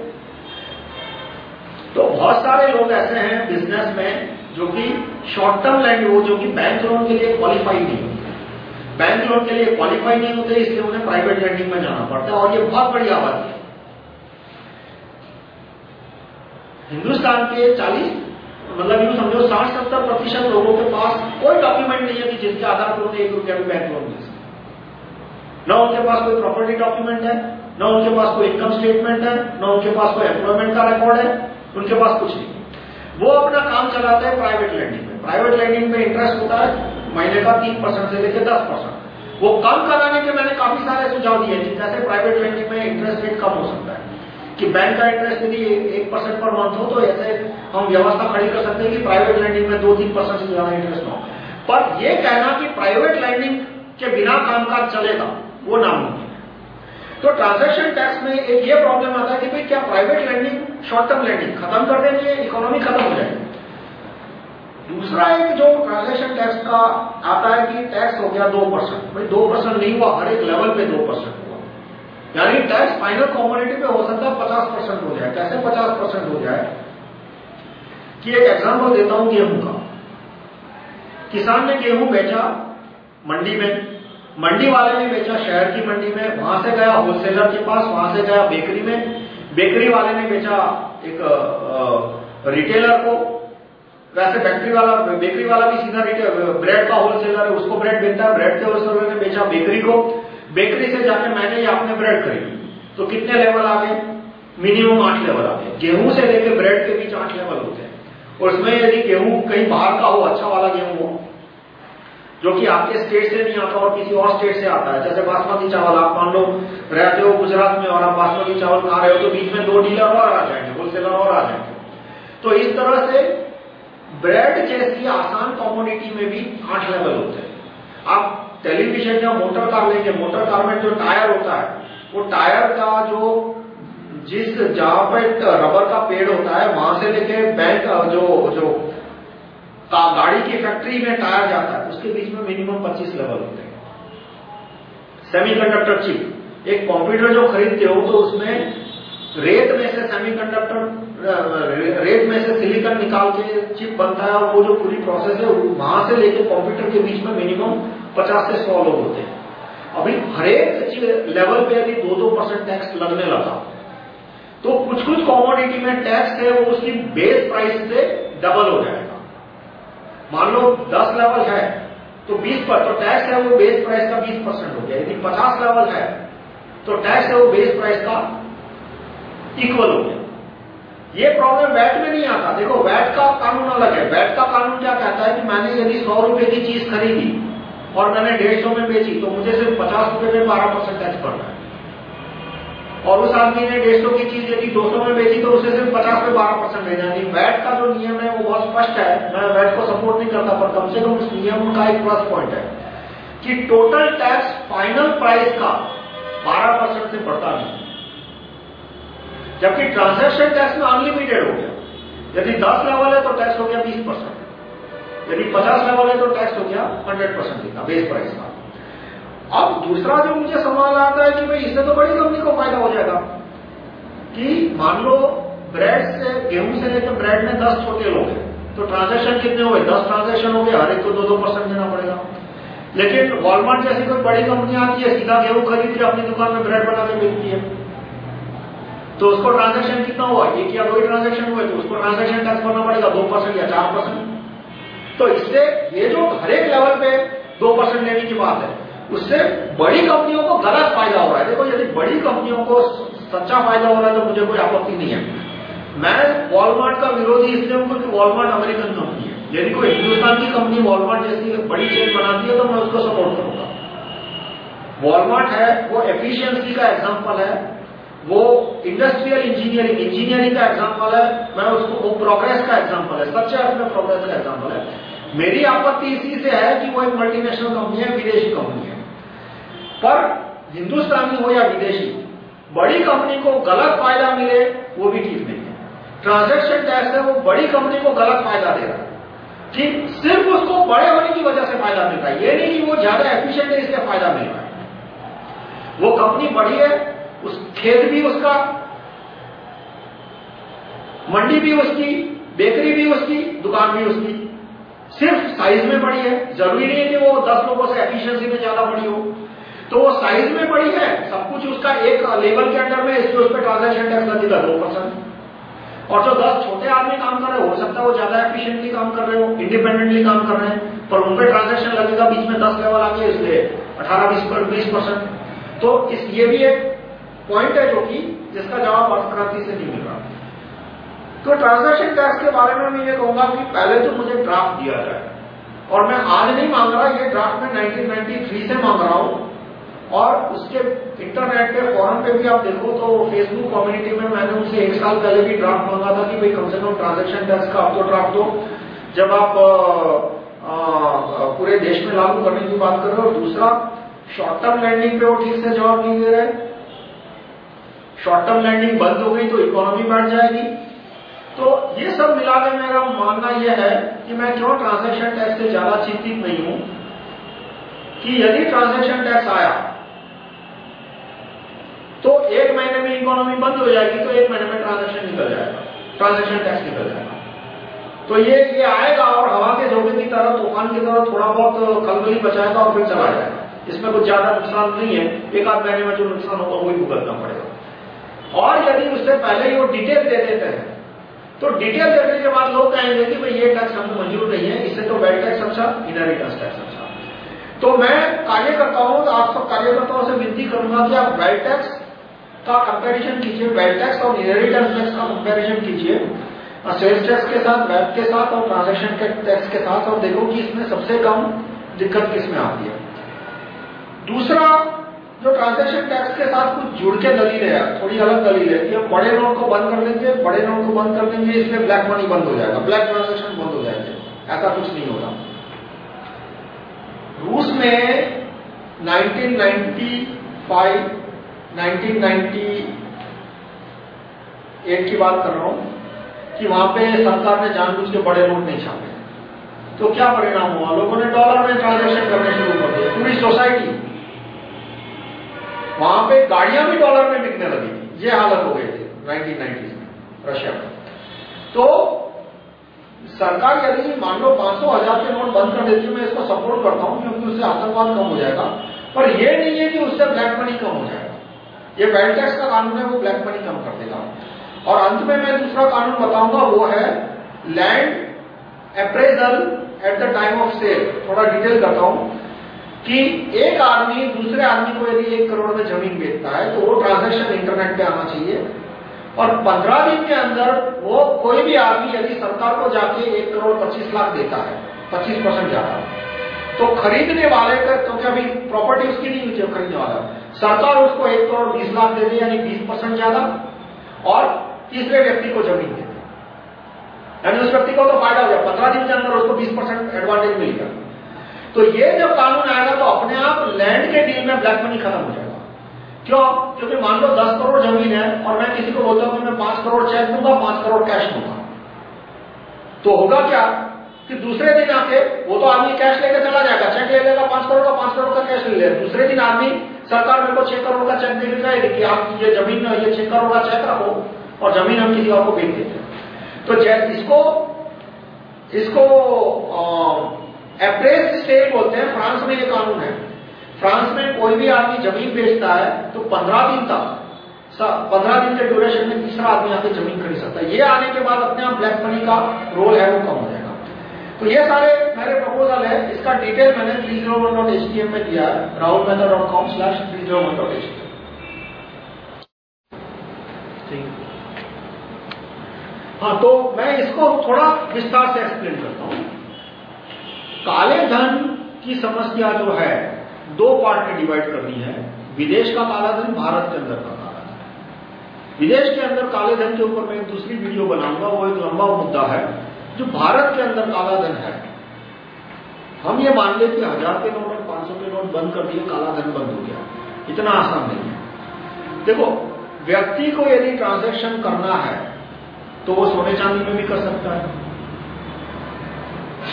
तो बहुत सारे लोग ऐसे हैं बिज़नेस में जो कि शॉर्ट टर्म लैंड हो, जो कि बैंक लोन के लिए क्वालिफाई नहीं बैंक लोन के लिए क्वालिफाई नहीं होते, इसलिए उन्हें प्राइवेट लैंडिंग में जाना पड़ता है और ये बहुत बड़ी आबादी है। हिंदुस्तान के 40 मतलब यूँ समझो साठ, सत्तर प्रतिशत लोगों के पास कोई डॉक्यूमेंट नहीं है कि जिसके आधार पर उन्हें एक रुपया भी बैंक लोन मिल सकता न उनके पास कोई प्रॉपर्टी डॉक्यूमेंट है, न उनके पास कोई इनकम स्टेटमेंट है, न उनके पास कोई एम्प्लॉयमेंट का रिकॉर्ड है, उनके पास कुछ नहीं। वो अपना काम चलाते हैं प्राइवेट लैंडिंग में प्राइवेट लैंडिंग में इंटरेस्ट होता है महीने का तीन परसेंट से लेकर दस परसेंट। वो कम कराने के मैंने काफ़ी सारे सुझाव दिए कैसे प्राइवेट लैंडिंग में इंटरेस्ट रेट कम हो सकता है। कि बैंक का इंटरेस्ट यदि एक परसेंट पर मंथ हो तो ऐसे हम व्यवस्था खड़ी कर सकते हैं कि प्राइवेट लैंडिंग में दो तीन परसेंट से ज़्यादा इंटरेस्ट हो। पर यह कहना कि प्राइवेट लैंडिंग के बिना कामकाज चलेगा, वो नामुमकिन तो ट्रांजेक्शन टैक्स में एक ये प्रॉब्लम आता है कि भाई क्या private lending short term lending खत्म कर है इकोनॉमी खत्म हो जाएगी? दूसरा एक जो ट्रांजेक्शन टैक्स का आता है कि टैक्स हो गया दो परसेंट भाई दो परसेंट नहीं हुआ, हर एक लेवल पे दो परसेंट यानी टैक्स फाइनल कॉमोडिटी पे हो सकता है पचास परसेंट हो जाए। कैसे पचास परसेंट हो जाए? कि एक एग्ज़ाम्पल देता हूँ गेहूँ का। किसान ने गेहूँ बेचा मंडी में। मंडी वाले ने बेचा शहर की मंडी में। वहाँ से गया होलसेलर के पास, वहाँ से गया बेकरी में। बेकरी वाले ने बेचा एक रिटेलर को। वैसे फैक्ट्री वाला बेकरी वाला भी सीधा ब्रेड का होलसेलर है, उसको ब्रेड बेचता है। ब्रेड के होलसेलर ने बेचा बेकरी को। बेकरी से जाके मैंने या आपने ब्रेड खरीदी। तो कितने लेवल आ गए? मिनिमम आठ लेवल आ गए। गेहूँ से लेकर ब्रेड के बीच आठ लेवल होते हैं। और उसमें यदि गेहूँ कहीं बाहर का हो अच्छा वाला गेहूँ हो, जो कि आपके स्टेट से नहीं आता और किसी और स्टेट से आता है। जैसे बासमती चावल, आप मान लो रहते हो गुजरात में और आप बासमती चावल खा रहे हो तो बीच में दो डीलर और आ जाएँगे होलसेलर और आ जाएँगे। तो इस तरह से ब्रेड जैसी आसान कॉमोडिटी में भी आठ लेवल होते हैं। आप टेलीविज़न या मोटर कार लेंगे मोटर कार में जो टायर होता है, वो टायर का जो जिस जहाँ पर रबर का पेड़ होता है, वहाँ से लेके बैंक, जो जो गाड़ी की फैक्ट्री में टायर जाता है, उसके बीच में मिनिमम 25 लेवल होते हैं। सेमीकंडक्टर चिप एक कंप्यूटर जो खरीदते हो तो उसमें रेत में से सेमीकंडक्टर रेत में से सिलिकॉन निकाल के चिप बनता है, और वो जो पूरी प्रोसेस है, वहाँ से लेके कंप्यूटर के बीच में मिनिमम 50 से 100 लोग होते हैं। अभी हरेक लेवल पे यदि दो दो परसेंट टैक्स लगने लगा। तो कुछ कुछ कॉमोडिटी में टैक्स है, वो उसकी बेस प्राइस से डबल हो जाएगा। मान लो 10 लेवल है तो 20 पर तो टैक्स है वो बेस प्राइस का 20 परसेंट हो गया। यदि 50 लेवल है तो टैक्स है वो बेस प्राइस का इक्वल हो गया। ये प्रॉब्लम वैट में नहीं आता। देखो वैट का कानून अलग है। वैट का कानून क्या कहता है कि मैंने यदि सौ रुपए की चीज़ खरीदी और मैंने डेढ़ सौ में बेची तो मुझे सिर्फ़ पचास रुपए में बारह परसेंट टैक्स पड़ना है। और उस आदमी ने डेढ़ सौ की चीज़ यदि दो सौ में बेची तो उसे सिर्फ़ पचास में बारह परसेंट देना नहीं वैट का जो नियम है, वो बहुत स्पष्ट है। मैं वैट को सपोर्ट नहीं करता, पर कम से कम उस नियम का एक प्लस पॉइंट है कि टोटल टैक्स फाइनल प्राइस का बारह परसेंट से बढ़ता नहीं। जबकि ट्रांजेक्शन टैक्स में अनलिमिटेड हो गया। यदि 10 लेवल है तो टैक्स हो गया 20 परसेंट। यदि 50 लेवल है तो टैक्स हो गया 100 परसेंट का बेस प्राइस का। अब दूसरा जो मुझे सवाल आता है कि भाई इससे तो बड़ी कंपनी को फ़ायदा हो जाएगा कि मान लो ब्रेड से, गेहूँ से लेकर ब्रेड में 10 छोटे लोग हैं तो ट्रांजेक्शन कितने हो गए? दस ट्रांजेक्शन हो गए, हर एक को दो दो परसेंट देना पड़ेगा। लेकिन वॉलमार्ट जैसी कोई बड़ी कंपनी आती है, सीधा गेहूँ खरीद के अपनी दुकान में ब्रेड बना के बेचती है। तो उसको ट्रांजेक्शन कितना हुआ? एक या दो ही ट्रांजेक्शन हुए तो उसको ट्रांजेक्शन टैक्स भरना पड़ेगा, दो परसेंट या चार परसेंट तो इससे ये जो हर एक लेवल पे दो परसेंट लेने की बात है, उससे बड़ी कंपनियों को गलत फ़ायदा हो रहा है। देखो, यदि बड़ी कंपनियों को सच्चा फ़ायदा हो रहा है तो मुझे कोई आपत्ति नहीं है। मैं वॉलमार्ट का विरोधी इसलिए हूँ क्योंकि वॉलमार्ट अमेरिकन कंपनी है। यदि कोई हिंदुस्तान की कंपनी वॉलमार्ट जैसी बड़ी चेन बनाती है तो मैं उसको सपोर्ट करूँगा। वॉलमार्ट है, वो एफिशिएंसी का एग्जांपल है। वो इंडस्ट्रियल इंजीनियरिंग इंजीनियरिंग का एग्जांपल है। मैं उसको, वो प्रोग्रेस का एग्जांपल है। सच्चे अर्थ में प्रोग्रेस का एग्जांपल है। मेरी आपत्ति इसी से है कि वो एक मल्टीनेशनल कंपनी है, विदेशी कंपनी है। पर हिंदुस्तानी हो या विदेशी, बड़ी कंपनी को गलत फ़ायदा मिले, वो भी ठीक नहीं है। ट्रांजेक्शन टैक्स है, वो बड़ी कंपनी को गलत फ़ायदा दे रहा है। कि सिर्फ़ उसको बड़े होने की वजह से फ़ायदा मिल रहा है। ये नहीं कि वो ज़्यादा एफिशिएंट है इसलिए फ़ायदा मिल रहा है। वो कंपनी बड़ी है, उस खेत भी उसका, मंडी भी उसकी, बेकरी भी उसकी, दुकान भी उसकी। सिर्फ़ साइज़ में बड़ी है। ज़रूरी नहीं है कि वो दस लोगों से एफिशिएंसी में ज़्यादा बड़ी हो। तो वो साइज़ में बड़ी है। सब कुछ उसका एक लेवल के अंडर में, इसलिए उस पर ट्रांजेक्शन टैक्स लगेगा दो परसेंट और जो दस छोटे आदमी काम कर रहे हो सकता है वो ज़्यादा एफिशिएंटली काम कर रहे हो इंडिपेंडेंटली काम कर रहे हैं, पर उन पर ट्रांजेक्शन लगेगा, बीच में दस लेवल आके इसलिए अठारह, बीस बीस परसेंट तो इस, ये भी एक पॉइंट है जो कि जिसका जवाब अर्थक्रांति से नहीं मिल रहा। तो ट्रांजेक्शन टैक्स के बारे में मैं ये कहूँगा कि पहले तो मुझे ड्राफ्ट दिया जाए। और मैं आज नहीं मांग रहा ये ड्राफ्ट में 1993 से मांग रहा हूँ। और उसके इंटरनेट पे फॉरम पे भी आप देखो तो फेसबुक कम्युनिटी में मैंने उनसे एक साल पहले भी ड्राफ्ट मांगा था कि भाई कम से कम ट्रांजेक्शन टैक्स का आपको ड्राफ्ट दो। जब आप आ, आ, पूरे देश में लागू करने की बात कर रहे हो। और दूसरा शॉर्ट टर्म लैंडिंग पे वो ठीक से जवाब नहीं दे रहे। शॉर्ट टर्म लैंडिंग बंद हो गई तो इकोनॉमी बढ़ जाएगी। तो ये सब मिला के मेरा मानना यह है कि मैं क्यों ट्रांजेक्शन टैक्स से ज़्यादा चिंतित नहीं हूँ? कि यदि ट्रांजेक्शन टैक्स आया तो एक महीने में इकोनॉमी बंद हो जाएगी तो एक महीने में ट्रांजेक्शन निकल जाएगा ट्रांजेक्शन टैक्स निकल जाएगा। तो ये ये आएगा और हवा के झोंके की तरह, तूफ़ान की तरह थोड़ा बहुत खलबली बचाएगा और फिर चला जाएगा। इसमें कुछ ज़्यादा नुकसान नहीं है, एक आध महीने में जो नुकसान होगा वही भुगतना पड़ेगा। और यदि उससे पहले ही वो डिटेल दे देते हैं तो डिटेल देखने के बाद लोग कहेंगे कि भाई ये टैक्स हमको मंजूर नहीं है, इससे तो वेल्थ टैक्स अच्छा इनहेरिटेंस टैक्स अच्छा तो मैं कार्यकर्ताओं आप सब कार्यकर्ताओं से विनती करूँगा कि आप वेल्थ टैक्स का कंपैरिजन कीजिए वेल्थ टैक्स और इनहेरिटेंस टैक्स का कंपैरिजन कीजिए। सेल्स टैक्स के साथ वेल्थ के साथ और ट्रांजेक्शन टैक्स के साथ, और देखो कि इसमें सबसे कम दिक्कत किसमें आती है। दूसरा जो ट्रांजेक्शन टैक्स के साथ कुछ जुड़ के दलील है थोड़ी अलग दलील है। कि हम बड़े नोट को बंद कर देंगे, बड़े नोट को बंद कर देंगे, इसमें ब्लैक मनी बंद हो जाएगा। ब्लैक ट्रांजेक्शन बंद हो जाएँगे। ऐसा कुछ नहीं होगा। रूस में 1995 1998 की बात कर रहा हूँ कि वहाँ पे सरकार ने जानबूझ के बड़े नोट नहीं छापे। तो क्या परिणाम हुआ? लोगों ने डॉलर में ट्रांजेक्शन करने शुरू कर दिया। पूरी सोसाइटी वहाँ पे गाड़ियाँ भी डॉलर में बिकने लगी थी। ये हालत हो गई थी 1990 में रशिया में। तो सरकार यदि मान लो पाँच सौ हज़ार के नोट बंद कर देती है, मैं इसको सपोर्ट करता हूँ, क्योंकि उससे आतंकवाद कम हो जाएगा। पर यह नहीं है कि उससे ब्लैक मनी कम हो जाएगा। ये वेल्थ टैक्स का कानून है, वो ब्लैक मनी कम कर देगा। और अंत में मैं दूसरा कानून बताऊँगा, वो है land appraisal at the time of sale थोड़ा डिटेल करता हूँ। कि एक आदमी दूसरे आदमी को यदि एक करोड़ में ज़मीन बेचता है तो वो ट्रांजेक्शन इंटरनेट पे आना चाहिए। और पंद्रह दिन के अंदर वो कोई भी आदमी यदि सरकार को जाके एक करोड़ पच्चीस लाख देता है, पच्चीस परसेंट ज़्यादा तो खरीदने वाले का, क्योंकि अभी प्रॉपर्टी उसकी नहीं हुई खरीदने वाला, सरकार उसको एक करोड़ बीस लाख दे दे, यानी बीस परसेंट ज़्यादा, और तीसरे व्यक्ति को ज़मीन दे यानी उस व्यक्ति को तो फ़ायदा हो गया, पंद्रह दिन के अंदर उसको बीस परसेंट एडवांटेज मिल गया। तो ये जब कानून आएगा तो अपने आप लैंड के डील में ब्लैक मनी खत्म हो जाएगा। क्यों? क्योंकि मान लो दस करोड़ ज़मीन है और मैं किसी को बोलता हूँ कि मैं पाँच करोड़ चेक दूँगा, पाँच करोड़ कैश दूँगा। तो होगा क्या कि दूसरे दिन आके वो तो आदमी कैश लेकर चला जाएगा चेक ले लेगा, पाँच करोड़ का पाँच करोड़ का कैश ले लेगा। दूसरे दिन आदमी सरकार मेरे को छह करोड़ का चेक देकर जाएगी कि आप ये ज़मीन, ये छह करोड़ का चेक रखो और ज़मीन हम किसी और को बेच देते तो इसको इसको एप्रेस स्टेट बोलते हैं फ्रांस में ये कानून है। फ्रांस में कोई भी आदमी ज़मीन बेचता है तो पंद्रह दिन तक पंद्रह दिन के ड्यूरेशन में तीसरा आदमी आके ज़मीन खरीद सकता है। ये आने के बाद अपने आप ब्लैक मनी का रोल है वो कम हो जाएगा। तो ये सारे मेरे प्रपोजल है इसका डिटेल मैंने three zero one dot H T M में दिया है Rahul Mehta dot com slash three zero one dot H हाँ तो मैं इसको थोड़ा विस्तार से एक्सप्लेन करता हूँ। काले धन की समस्या जो है, दो पार्ट में डिवाइड करनी है। विदेश का काला धन, भारत के अंदर का काला धन। विदेश के अंदर काले धन के ऊपर मैं दूसरी वीडियो बनाऊँगा, वो एक लंबा मुद्दा है, जो भारत के अंदर काला धन है। हम ये मान लेते हज़ार के नोट और पाँच सौ के नोट बंद कर दिए, काला धन बंद हो गया। इतना आसान नहीं है। देखो, व्यक्ति को यदि ट्रांजैक्शन करना है तो वो सोने चांदी में भी कर सकता है।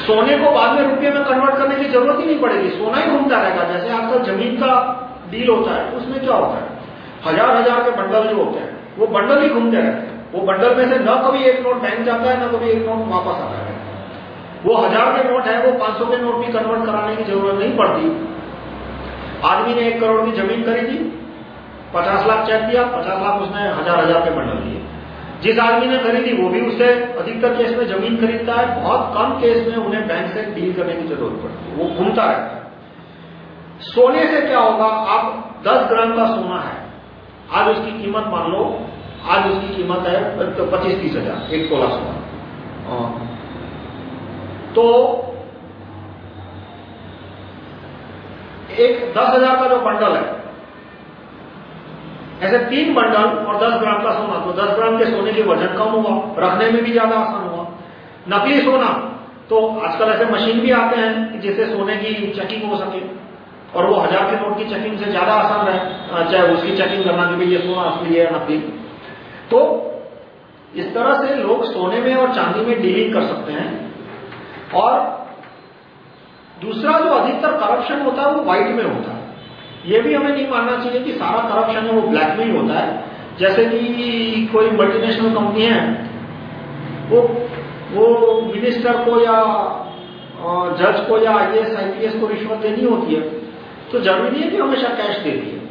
सोने को बाद में रुपये में कन्वर्ट करने की ज़रूरत ही नहीं पड़ेगी। सोना ही घूमता रहेगा। जैसे आजकल ज़मीन का डील होता है, उसमें क्या होता है? हज़ार हज़ार के बंडल जो होते हैं, वो बंडल ही घूमते रहते हैं। वो बंडल में से न कभी एक नोट बैंक जाता है, न कभी एक नोट वापस आता है। वो हज़ार के नोट है, वो पाँच सौ के नोट भी कन्वर्ट कराने की ज़रूरत नहीं पड़ती। आदमी ने एक करोड़ की ज़मीन खरीदी, पचास लाख चेक दिया पचास लाख उसने हज़ार हज़ार के बंडल दिए जिस आदमी ने खरीदी, वो भी उससे अधिकतर केस में ज़मीन खरीदता है। बहुत कम केस में उन्हें बैंक से डील करने की ज़रूरत पड़ती है। वो घूमता रहता है। सोने से क्या होगा? आप 10 ग्राम का सोना है। आज उसकी कीमत मान लो, आज उसकी कीमत है तो पच्चीस, तीस हज़ार, एक तोला सोना। तो एक दस हज़ार का जो बंडल है ऐसे तीन बंडल और 10 ग्राम का सोना तो 10 ग्राम के सोने के वज़न कम हुआ, रखने में भी ज़्यादा आसान हुआ। नकली सोना तो आजकल ऐसे मशीन भी आते हैं जिससे सोने की चेकिंग हो सके, और वो हज़ार के नोट की चेकिंग से ज़्यादा आसान रहे चाहे उसकी चेकिंग करना कि भाई ये सोना असली है नकली तो इस तरह से लोग सोने में और चांदी में डीलिंग कर सकते हैं। और दूसरा जो अधिकतर करप्शन होता है, वो व्हाइट में होता है। ये भी हमें नहीं मानना चाहिए कि सारा करप्शन है, वो ब्लैक में ही होता है। जैसे कि कोई मल्टीनेशनल कंपनी है, वो वो मिनिस्टर को या जज को या आईएएस आईपीएस को रिश्वत देनी होती है। तो ज़रूरी नहीं है कि हमेशा कैश दे दिए।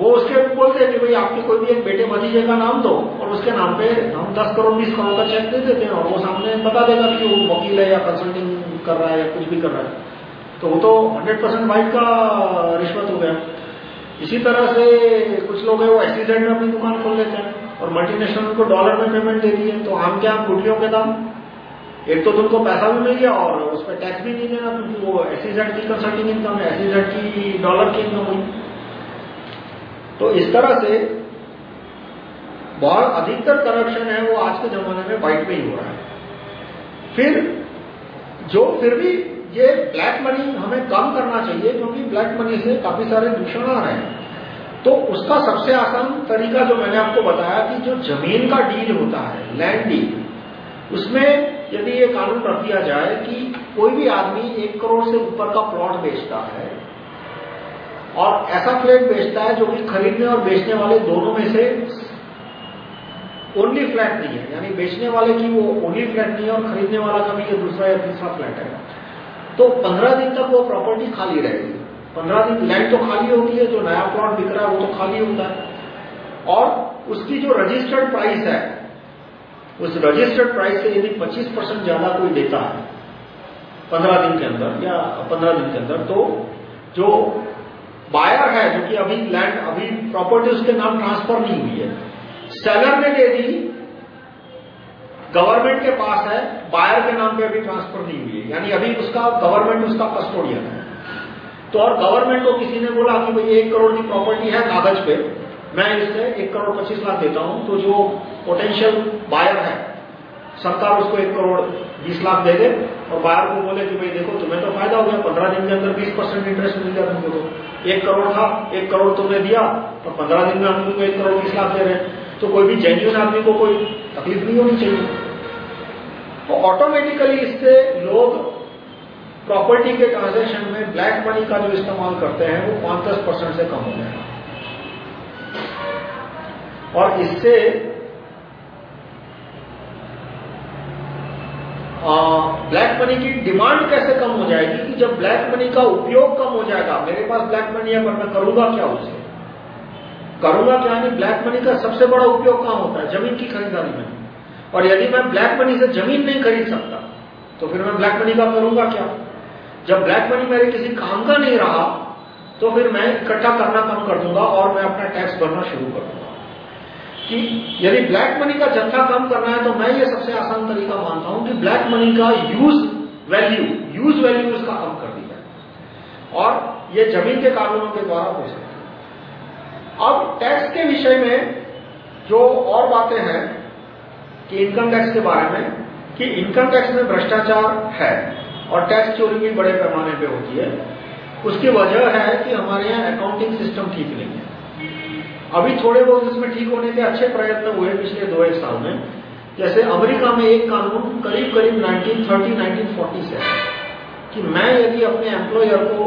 वो उसके बोलते हैं कि भाई आपके कोई भी एक बेटे भतीजे का नाम दो और उसके नाम पे हम दस करोड़, बीस करोड़ का चेक दे देते हैं और वो सामने बता देगा कि वो वकील है या कंसल्टिंग कर रहा है या कुछ भी कर रहा है। तो वो तो हंड्रेड परसेंट वाइट का रिश्वत हो गया। इसी तरह से कुछ लोग है, वो एक्सीडेंट में अपनी दुकान खोल लेते हैं और मल्टीनेशनल को डॉलर में पेमेंट देती है तो आम क्या, गुटलियों के दाम? एक तो तुमको पैसा भी मिल गया और उस पर टैक्स भी नहीं देना, क्योंकि वो एसीजेड की कंसल्टिंग इनकम है एसीजेड की डॉलर की इनकम हुई। तो इस तरह से बहुत अधिकतर करप्शन है, वो आज के जमाने में व्हाइट में ही हो रहा है। फिर, जो फिर भी ये ब्लैक मनी हमें कम करना चाहिए क्योंकि ब्लैक मनी से काफ़ी सारे दूषण आ रहे हैं। तो उसका सबसे आसान तरीका जो मैंने आपको बताया कि जो ज़मीन का डील होता है लैंड डील उसमें यदि ये कानून रख दिया जाए कि कोई भी आदमी एक करोड़ से ऊपर का प्लॉट बेचता है और ऐसा फ्लैट बेचता है जो कि खरीदने और बेचने वाले दोनों में से ओनली फ्लैट नहीं है। यानी बेचने वाले की वो ओनली फ्लैट नहीं है और खरीदने वाला का भी ये दूसरा या तीसरा फ्लैट है। तो पंद्रह दिन तक वो प्रॉपर्टी खाली रहेगी। पंद्रह दिन लैंड तो खाली होती है, जो नया प्लॉट बिक रहा है वो तो खाली होता है। और उसकी जो रजिस्टर्ड प्राइस है, उस रजिस्टर्ड प्राइस से यदि 25 परसेंट ज़्यादा कोई देता है, पंद्रह दिन के अंदर या पंद्रह दिन के अंदर तो जो बायर है, जो कि अभी लैंड अभी प्रॉपर्टी उसके नाम ट्रांसफ़र नहीं हुई है सेलर ने दे दी गवर्नमेंट के पास है, बायर के नाम पे अभी ट्रांसफ़र नहीं हुई है। यानी अभी उसका गवर्नमेंट उसका कस्टोडियन है तो और गवर्नमेंट को किसी ने बोला कि भाई एक करोड़ की प्रॉपर्टी है कागज़ पे, मैं इससे एक करोड़ पच्चीस लाख देता हूँ तो जो पोटेंशियल बायर है, सरकार उसको एक करोड़ बीस लाख दे दे और बायर को बोले कि भाई देखो तुम्हें तो फ़ायदा हो गया, पंद्रह दिन के अंदर बीस परसेंट इंटरेस्ट मिल गया तुमको तो। एक करोड़ था, एक करोड़ तुमने दिया तो पंद्रह दिन में हम तुमको एक करोड़ बीस लाख दे रहे तो कोई भी जेन्यून आदमी को कोई तकलीफ़ नहीं होनी चाहिए। तो ऑटोमेटिकली इससे लोग प्रॉपर्टी के ट्रांजेक्शन में ब्लैक मनी का जो इस्तेमाल करते हैं, वो पाँच दस परसेंट से कम हो जाएगा। और इससे ब्लैक मनी की डिमांड कैसे कम हो जाएगी कि जब ब्लैक मनी का उपयोग कम हो जाएगा, मेरे पास ब्लैक मनी है, पर मैं करूँगा क्या उसे? करूँगा क्या नहीं? ब्लैक मनी का सबसे बड़ा उपयोग कहाँ होता है? ज़मीन की खरीदारी में। और यदि मैं ब्लैक मनी से ज़मीन नहीं खरीद सकता तो फिर मैं ब्लैक मनी का करूँगा क्या? जब ब्लैक मनी मेरे किसी काम का नहीं रहा तो फिर मैं इकट्ठा करना कम कर दूँगा और मैं अपना टैक्स भरना शुरू कर दूँगा। कि यदि ब्लैक मनी का जत्था कम करना है तो मैं ये सबसे आसान तरीका मानता हूँ कि ब्लैक मनी का यूज़ वैल्यू यूज़ वैल्यू उसका कम कर दिया और ये ज़मीन के कानूनों के द्वारा हो सकता अब टैक्स के विषय में जो और बातें हैं कि इनकम टैक्स के बारे में, कि इनकम टैक्स में भ्रष्टाचार है और टैक्स चोरी भी बड़े पैमाने पे होती है, उसकी वजह है कि हमारे यहाँ अकाउंटिंग सिस्टम ठीक नहीं है। अभी थोड़े बहुत इसमें ठीक होने के अच्छे प्रयत्न हुए पिछले दो एक साल में। जैसे अमेरिका में एक कानून करीब करीब 1930 1940 से है कि मैं यदि अपने एम्प्लॉयर को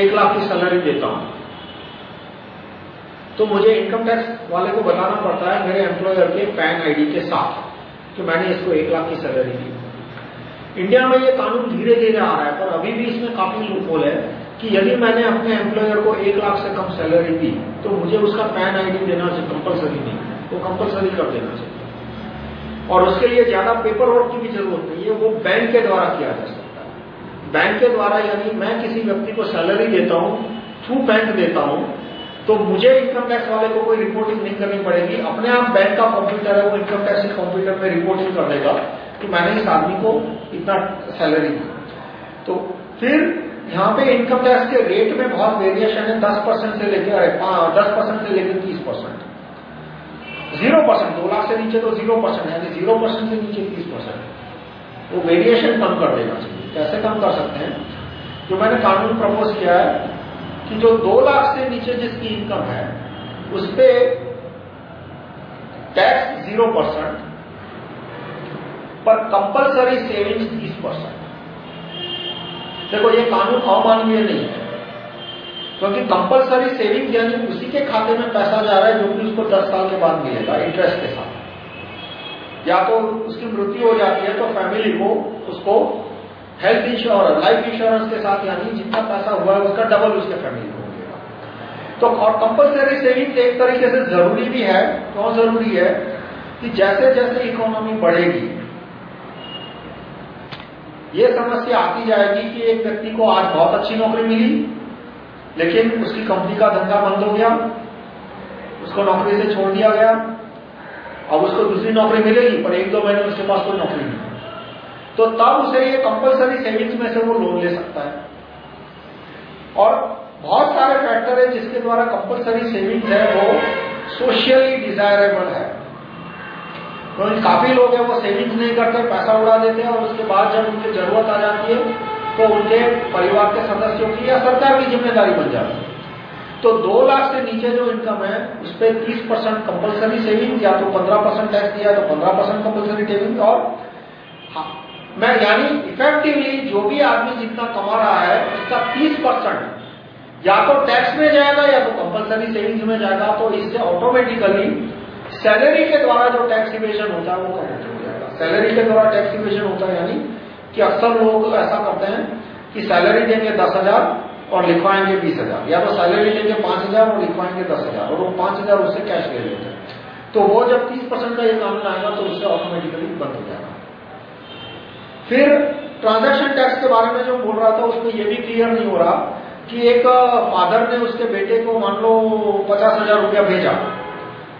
एक लाख की सैलरी देता हूँ तो मुझे इनकम टैक्स वाले को बताना पड़ता है मेरे एम्प्लॉयर के पैन आईडी के साथ। कि मैंने इसको एक लाख की सैलरी दी। इंडिया में ये कानून धीरे धीरे आ रहा है, पर अभी भी इसमें काफ़ी लूपोल है कि यदि मैंने अपने एम्प्लॉयर को एक लाख से कम सैलरी दी तो मुझे उसका पैन आईडी देना चाहिए कंपलसरी नहीं, वो कंपलसरी कर देना चाहिए। और उसके लिए ज़्यादा पेपर वर्क की भी ज़रूरत नहीं है, वो बैंक के द्वारा किया जा सकता है। बैंक के द्वारा यानी मैं किसी व्यक्ति को सैलरी देता हूँ थ्रू बैंक देता हूँ तो मुझे इनकम टैक्स वाले को कोई रिपोर्टिंग नहीं करनी पड़ेगी। अपने आप बैंक का कंप्यूटर है, वो इनकम टैक्स के कंप्यूटर में रिपोर्टिंग कर देगा कि मैंने इस आदमी को इतना सैलरी दी। तो फिर यहाँ पे इनकम टैक्स के रेट में बहुत वेरिएशन है, दस परसेंट से लेकर अरे दस परसेंट से लेकर तीस परसेंट ज़ीरो परसेंट दो लाख से नीचे तो ज़ीरो परसेंट है ज़ीरो परसेंट से नीचे तीस परसेंट वो वेरिएशन कम कर देना चाहिए। कैसे कम कर सकते हैं? जो मैंने कानून प्रपोज किया है कि जो दो लाख से नीचे जिसकी इनकम है, उस पर टैक्स ज़ीरो परसेंट पर कंपलसरी सेविंग्स तीस परसेंट देखो, ये कानून अमानवीय नहीं है, क्योंकि कंपलसरी सेविंग यानी उसी के खाते में पैसा जा रहा है जो कि उसको दस साल के बाद मिलेगा इंटरेस्ट के साथ. या तो उसकी मृत्यु हो जाती है तो फैमिली को उसको हेल्थ इंश्योरेंस लाइफ इंश्योरेंस के साथ यानी जितना पैसा हुआ है, उसका डबल उसके फैमिली को मिलेगा तो और कंपलसरी सेविंग एक तरीके से ज़रूरी भी है क्यों ज़रूरी है कि जैसे जैसे इकोनॉमी बढ़ेगी, ये समस्या आती जाएगी कि एक व्यक्ति को आज बहुत अच्छी नौकरी मिली, लेकिन उसकी कंपनी का धंधा बंद हो गया, उसको नौकरी से छोड़ दिया गया, अब उसको दूसरी नौकरी मिलेगी, पर एक दो महीने उसके पास कोई नौकरी नहीं। तो तब उसे ये कंपलसरी सेविंग्स में से वो लोन ले सकता है। और बहुत सारे फैक्टर है जिसके द्वारा कंपलसरी सेविंग्स है, वो सोशियली डिजायरेबल है। तो काफ़ी लोग हैं, वो सेविंग्स नहीं करते, पैसा उड़ा देते हैं और उसके बाद जब उनकी ज़रूरत आ जाती है तो उनके परिवार के सदस्यों की या सरकार की ज़िम्मेदारी बन जाती है। तो दो लाख से नीचे जो इनकम है, उस पर तीस परसेंट कंपल्सरी सेविंग या तो पंद्रह परसेंट टैक्स दिया तो पंद्रह परसेंट कंपल्सरी सेविंग और मैं यानी इफेक्टिवली जो भी आदमी जितना कमा रहा है, उसका तीस परसेंट या तो टैक्स में जाएगा या तो कंपल्सरी सेविंग्स में जाएगा तो इससे ऑटोमेटिकली सैलरी के द्वारा जो टैक्स इवेशन होता है, वो कम हो जाएगा। सैलरी के द्वारा टैक्स इवेशन होता है यानी कि अक्सर लोग ऐसा करते हैं कि सैलरी देंगे दस हज़ार और लिखवाएँगे बीस हज़ार। या तो सैलरी लेंगे पाँच हज़ार और लिखवाएँगे दस हज़ार और वो पाँच हज़ार उससे कैश ले लेते हैं। तो वो जब तीस परसेंट का ये कानून आएगा तो उससे ऑटोमेटिकली बंद हो जाएगा। फिर ट्रांजैक्शन टैक्स के बारे में जो बोल रहा था, उसमें ये भी क्लियर नहीं हो रहा कि एक फादर ने उसके बेटे को मान लो पचास हज़ार रुपया भेजा।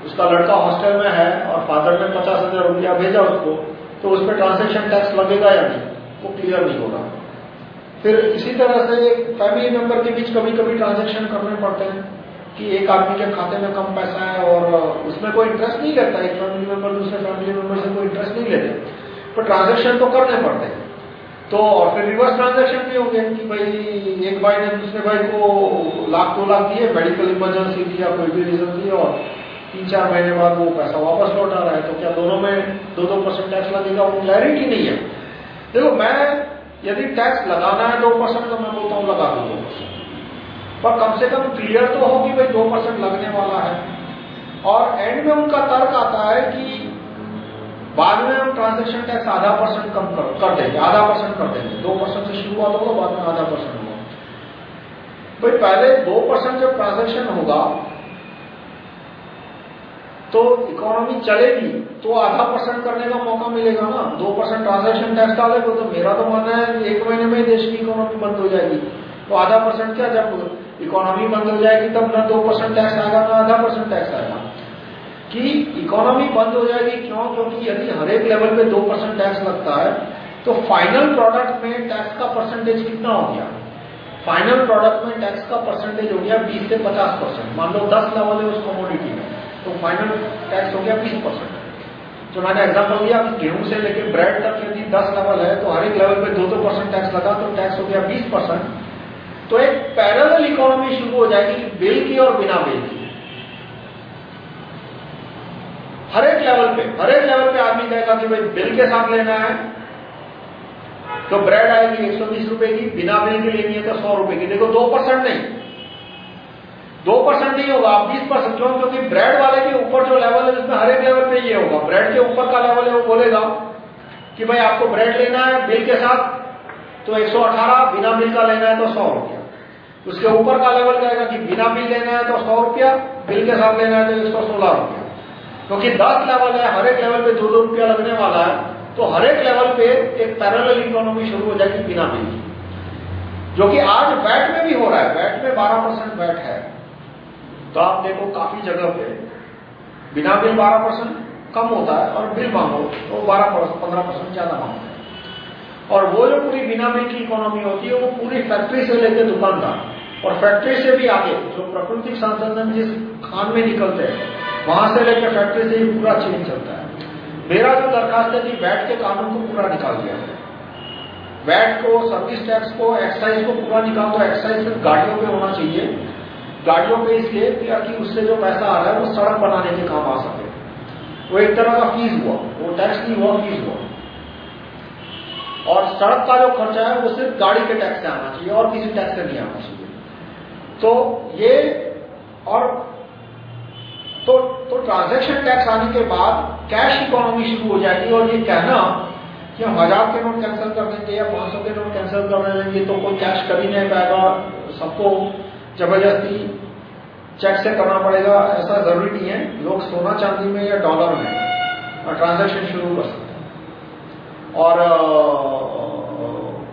उसका लड़का हॉस्टल में है और फादर ने पचास हज़ार रुपया भेजा उसको तो उस पर ट्रांजेक्शन टैक्स लगेगा या नहीं, वो क्लियर नहीं हो रहा। फिर इसी तरह से फैमिली मेंबर के बीच कभी कभी ट्रांजेक्शन करने पड़ते हैं कि एक आदमी के खाते में कम पैसा है और उसमें कोई इंटरेस्ट नहीं लेता एक फैमिली मेंबर दूसरे फैमिली मेंबर से कोई इंटरेस्ट नहीं लेते। पर ट्रांजेक्शन तो करने पड़ते हैं। तो और फिर रिवर्स ट्रांजेक्शन भी होंगे कि भाई एक भाई ने दूसरे भाई को लाख दो लाख दिए मेडिकल इमरजेंसी दिया, कोई भी रीजन दिया और तीन चार महीने बाद वो पैसा वापस लौट आ रहा है। तो क्या दोनों में दो दो परसेंट टैक्स लगेगा? वो क्लैरिटी नहीं है। देखो, मैं यदि टैक्स लगाना है दो परसेंट तो मैं बोलता हूँ लगा दो दो पर कम से कम क्लियर तो होगी भाई दो परसेंट लगने वाला है। और एंड में उनका तर्क आता है कि बाद में हम ट्रांजेक्शन टैक्स आधा परसेंट कम कर, कर देंगे आधा परसेंट कर देंगे। दो परसेंट से शुरुआत होगा बाद में आधा परसेंट होगा। भाई पहले दो परसेंट जब ट्रांजेक्शन होगा तो इकोनॉमी चलेगी तो आधा परसेंट करने का मौका मिलेगा ना। दो परसेंट ट्रांजेक्शन टैक्स डालेगा तो मेरा तो मानना है एक महीने में देश की इकोनॉमी बंद हो जाएगी। तो आधा परसेंट क्या जब इकोनॉमी बंद हो जाएगी तब ना दो परसेंट टैक्स आएगा ना आधा परसेंट टैक्स आएगा। कि इकोनॉमी बंद हो जाएगी क्यों? क्योंकि यदि हर एक लेवल पे दो परसेंट टैक्स लगता है तो फाइनल प्रोडक्ट में टैक्स का परसेंटेज कितना हो गया? फाइनल प्रोडक्ट में टैक्स का परसेंटेज हो गया बीस से पचास परसेंट मान लो दस लेवल है उस कमोडिटी में तो फाइनल टैक्स हो गया बीस परसेंट जो मैंने एग्ज़ाम्पल दिया गेहूँ से लेकर ब्रेड तक यदि दस लेवल है तो हर एक लेवल पे दो दो परसेंट टैक्स लगा तो टैक्स हो गया बीस परसेंट तो एक पैरल इकोनॉमी शुरू हो जाएगी बिल की और बिना बिल की। हर एक लेवल पे, हर एक लेवल पे आदमी कहेगा कि भाई बिल के साथ लेना है। तो ब्रेड आएगी एक सौ बीस रुपए की, बिना बिल की लेनी है तो सौ रुपए की। देखो, दो परसेंट नहीं। दो परसेंट नहीं होगा, आप बीस परसेंट क्यों? क्योंकि ब्रेड वाले के ऊपर जो लेवल है उसमें हर एक लेवल पे ये होगा। ब्रेड के ऊपर का लेवल है, वो बोलेगा कि भाई आपको ब्रेड लेना है बिल के साथ तो 118 बिना बिल का लेना है तो सौ रुपया। उसके ऊपर का लेवल कहेगा कि बिना बिल लेना है तो सौ रुपया बिल के साथ लेना है तो एक सौ सोलह रुपया। क्योंकि दस लेवल है, हर एक लेवल पे दो दो रुपया लगने वाला है तो हर एक लेवल पे एक पैरल इकोनॉमी शुरू हो जाएगी बिना बिल की। जो कि आज वैट में भी हो रहा है वैट में बारह परसेंट वैट है। तो आप देखो काफ़ी जगह पे बिना बिल बारह परसेंट कम होता है और बिल मांगो तो बारह परसेंट, पंद्रह परसेंट ज़्यादा मांगते हैं। और वो जो पूरी बिना बिल की इकोनॉमी होती है, वो पूरी फैक्ट्री से लेकर दुकानदार और फैक्ट्री से भी आगे, जो प्राकृतिक संसाधन जिस खान में निकलते हैं वहाँ से लेकर फैक्ट्री से ही पूरा चेन चलता है। मेरा जो दरखास्त है कि वैट के कानून को पूरा निकाल दिया है। वैट को, सर्विस टैक्स को, एक्साइज को पूरा निकाल दो। एक्साइज सिर्फ़ गाड़ियों पे होना चाहिए। गाड़ियों पे इसलिए कि उससे जो पैसा आ रहा है वो सड़क बनाने के काम आ सके। वो एक तरह का फ़ीस हुआ। वो टैक्स नहीं हुआ फ़ीस हुआ। और सड़क का जो खर्चा है वो सिर्फ़ गाड़ी के टैक्स से आना चाहिए और किसी टैक्स से नहीं आना चाहिए। तो ये और तो तो ट्रांजैक्शन टैक्स आने के बाद कैश इकोनॉमी शुरू हो जाएगी और ये कहना कि हम हज़ार के नोट कैंसिल कर देंगे या पाँच सौ के नोट कैंसिल कर देंगे तो कोई कैश कभी नहीं पाएगा सबको ज़बरदस्ती चेक से करना पड़ेगा। ऐसा ज़रूरी नहीं है। लोग सोना चांदी में या डॉलर में ट्रांजैक्शन शुरू कर सकते हैं। और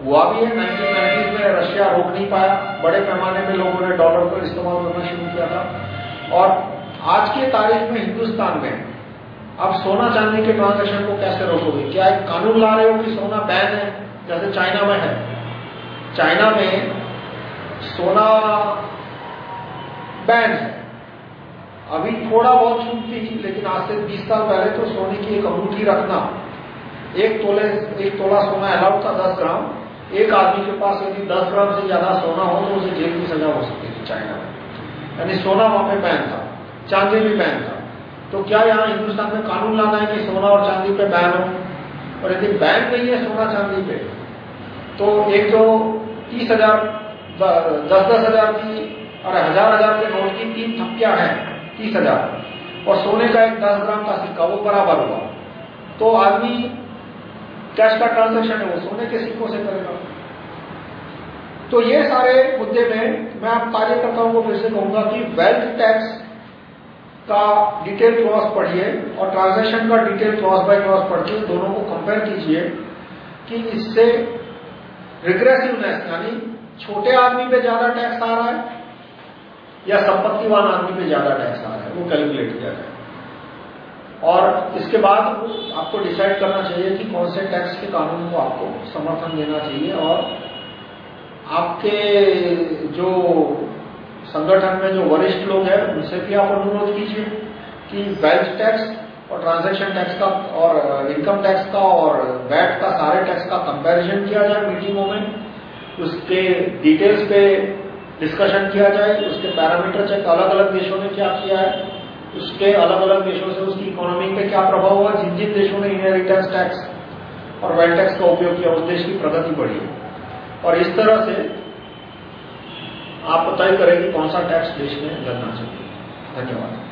हुआ भी है। नाइनटीन नाइनटीज में रशिया रोक नहीं पाया। बड़े पैमाने में लोगों ने डॉलर को इस्तेमाल करना शुरू किया था। और आज के तारीख में हिंदुस्तान में अब सोना चांदी के ट्रांजेक्शन को कैसे रोकोगे? क्या एक कानून ला रहे हो कि सोना बैन है, जैसे चाइना में है? चाइना में सोना बैन है। अभी थोड़ा बहुत छूट थी, लेकिन आज से 20 साल पहले तो सोने की एक अंगूठी रखना, एक तोले, एक तोला सोना अलाउड था 10 ग्राम। एक आदमी के पास यदि 10 ग्राम से ज़्यादा सोना हो तो उसे जेल की सजा हो सकती थी चाइना में। यानी सोना वहाँ पे बैन था। चांदी भी बैन था। तो क्या यहाँ हिंदुस्तान में कानून लाना है कि सोना और चांदी पे बैन हो? और यदि बैन नहीं है सोना चांदी पे तो एक जो तीस हज़ार, दस दस हज़ार की और हज़ार हज़ार के नोट की तीन थप्पियाँ हैं, तीस हज़ार। और सोने का एक दस ग्राम का सिक्का, वो बराबर हुआ। तो आदमी कैश का ट्रांजेक्शन है, वो सोने के सिक्कों से करेगा। तो ये सारे मुद्दे में मैं आप कार्यकर्ताओं को फिर से कहूँगा कि वेल्थ टैक्स का डिटेल क्लॉज पढ़िए और ट्रांजेक्शन का डिटेल क्लॉज बाय क्लॉज पढ़िए, दोनों को कंपेयर कीजिए कि इससे रिग्रेसिवनेस यानी छोटे आदमी पे ज़्यादा टैक्स आ रहा है या संपत्तिवान आदमी पे ज़्यादा टैक्स आ रहा है, वो कैलकुलेट किया जाए और इसके बाद आपको डिसाइड करना चाहिए कि कौन से टैक्स के कानून को आपको समर्थन देना चाहिए और आपके जो संगठन में जो वरिष्ठ लोग हैं, उनसे भी आप अनुरोध कीजिए कि वेल्थ टैक्स और ट्रांजैक्शन टैक्स का और इनकम टैक्स का और वैट का, सारे टैक्स का कंपैरिजन किया जाए मीटिंगों में। उसके डिटेल्स पे डिस्कशन किया जाए, उसके पैरामीटर चेक अलग अलग देशों ने क्या किया है, उसके अलग अलग देशों से उसकी इकोनॉमी पे क्या प्रभाव हुआ, जिन जिन देशों ने इनहेरिटेंस टैक्स और वेल्थ टैक्स का उपयोग किया, उस देश की प्रगति बढ़ी। और इस तरह से आप तय कि कौन सा टैक्स देश में लगना चाहिए धन्यवाद।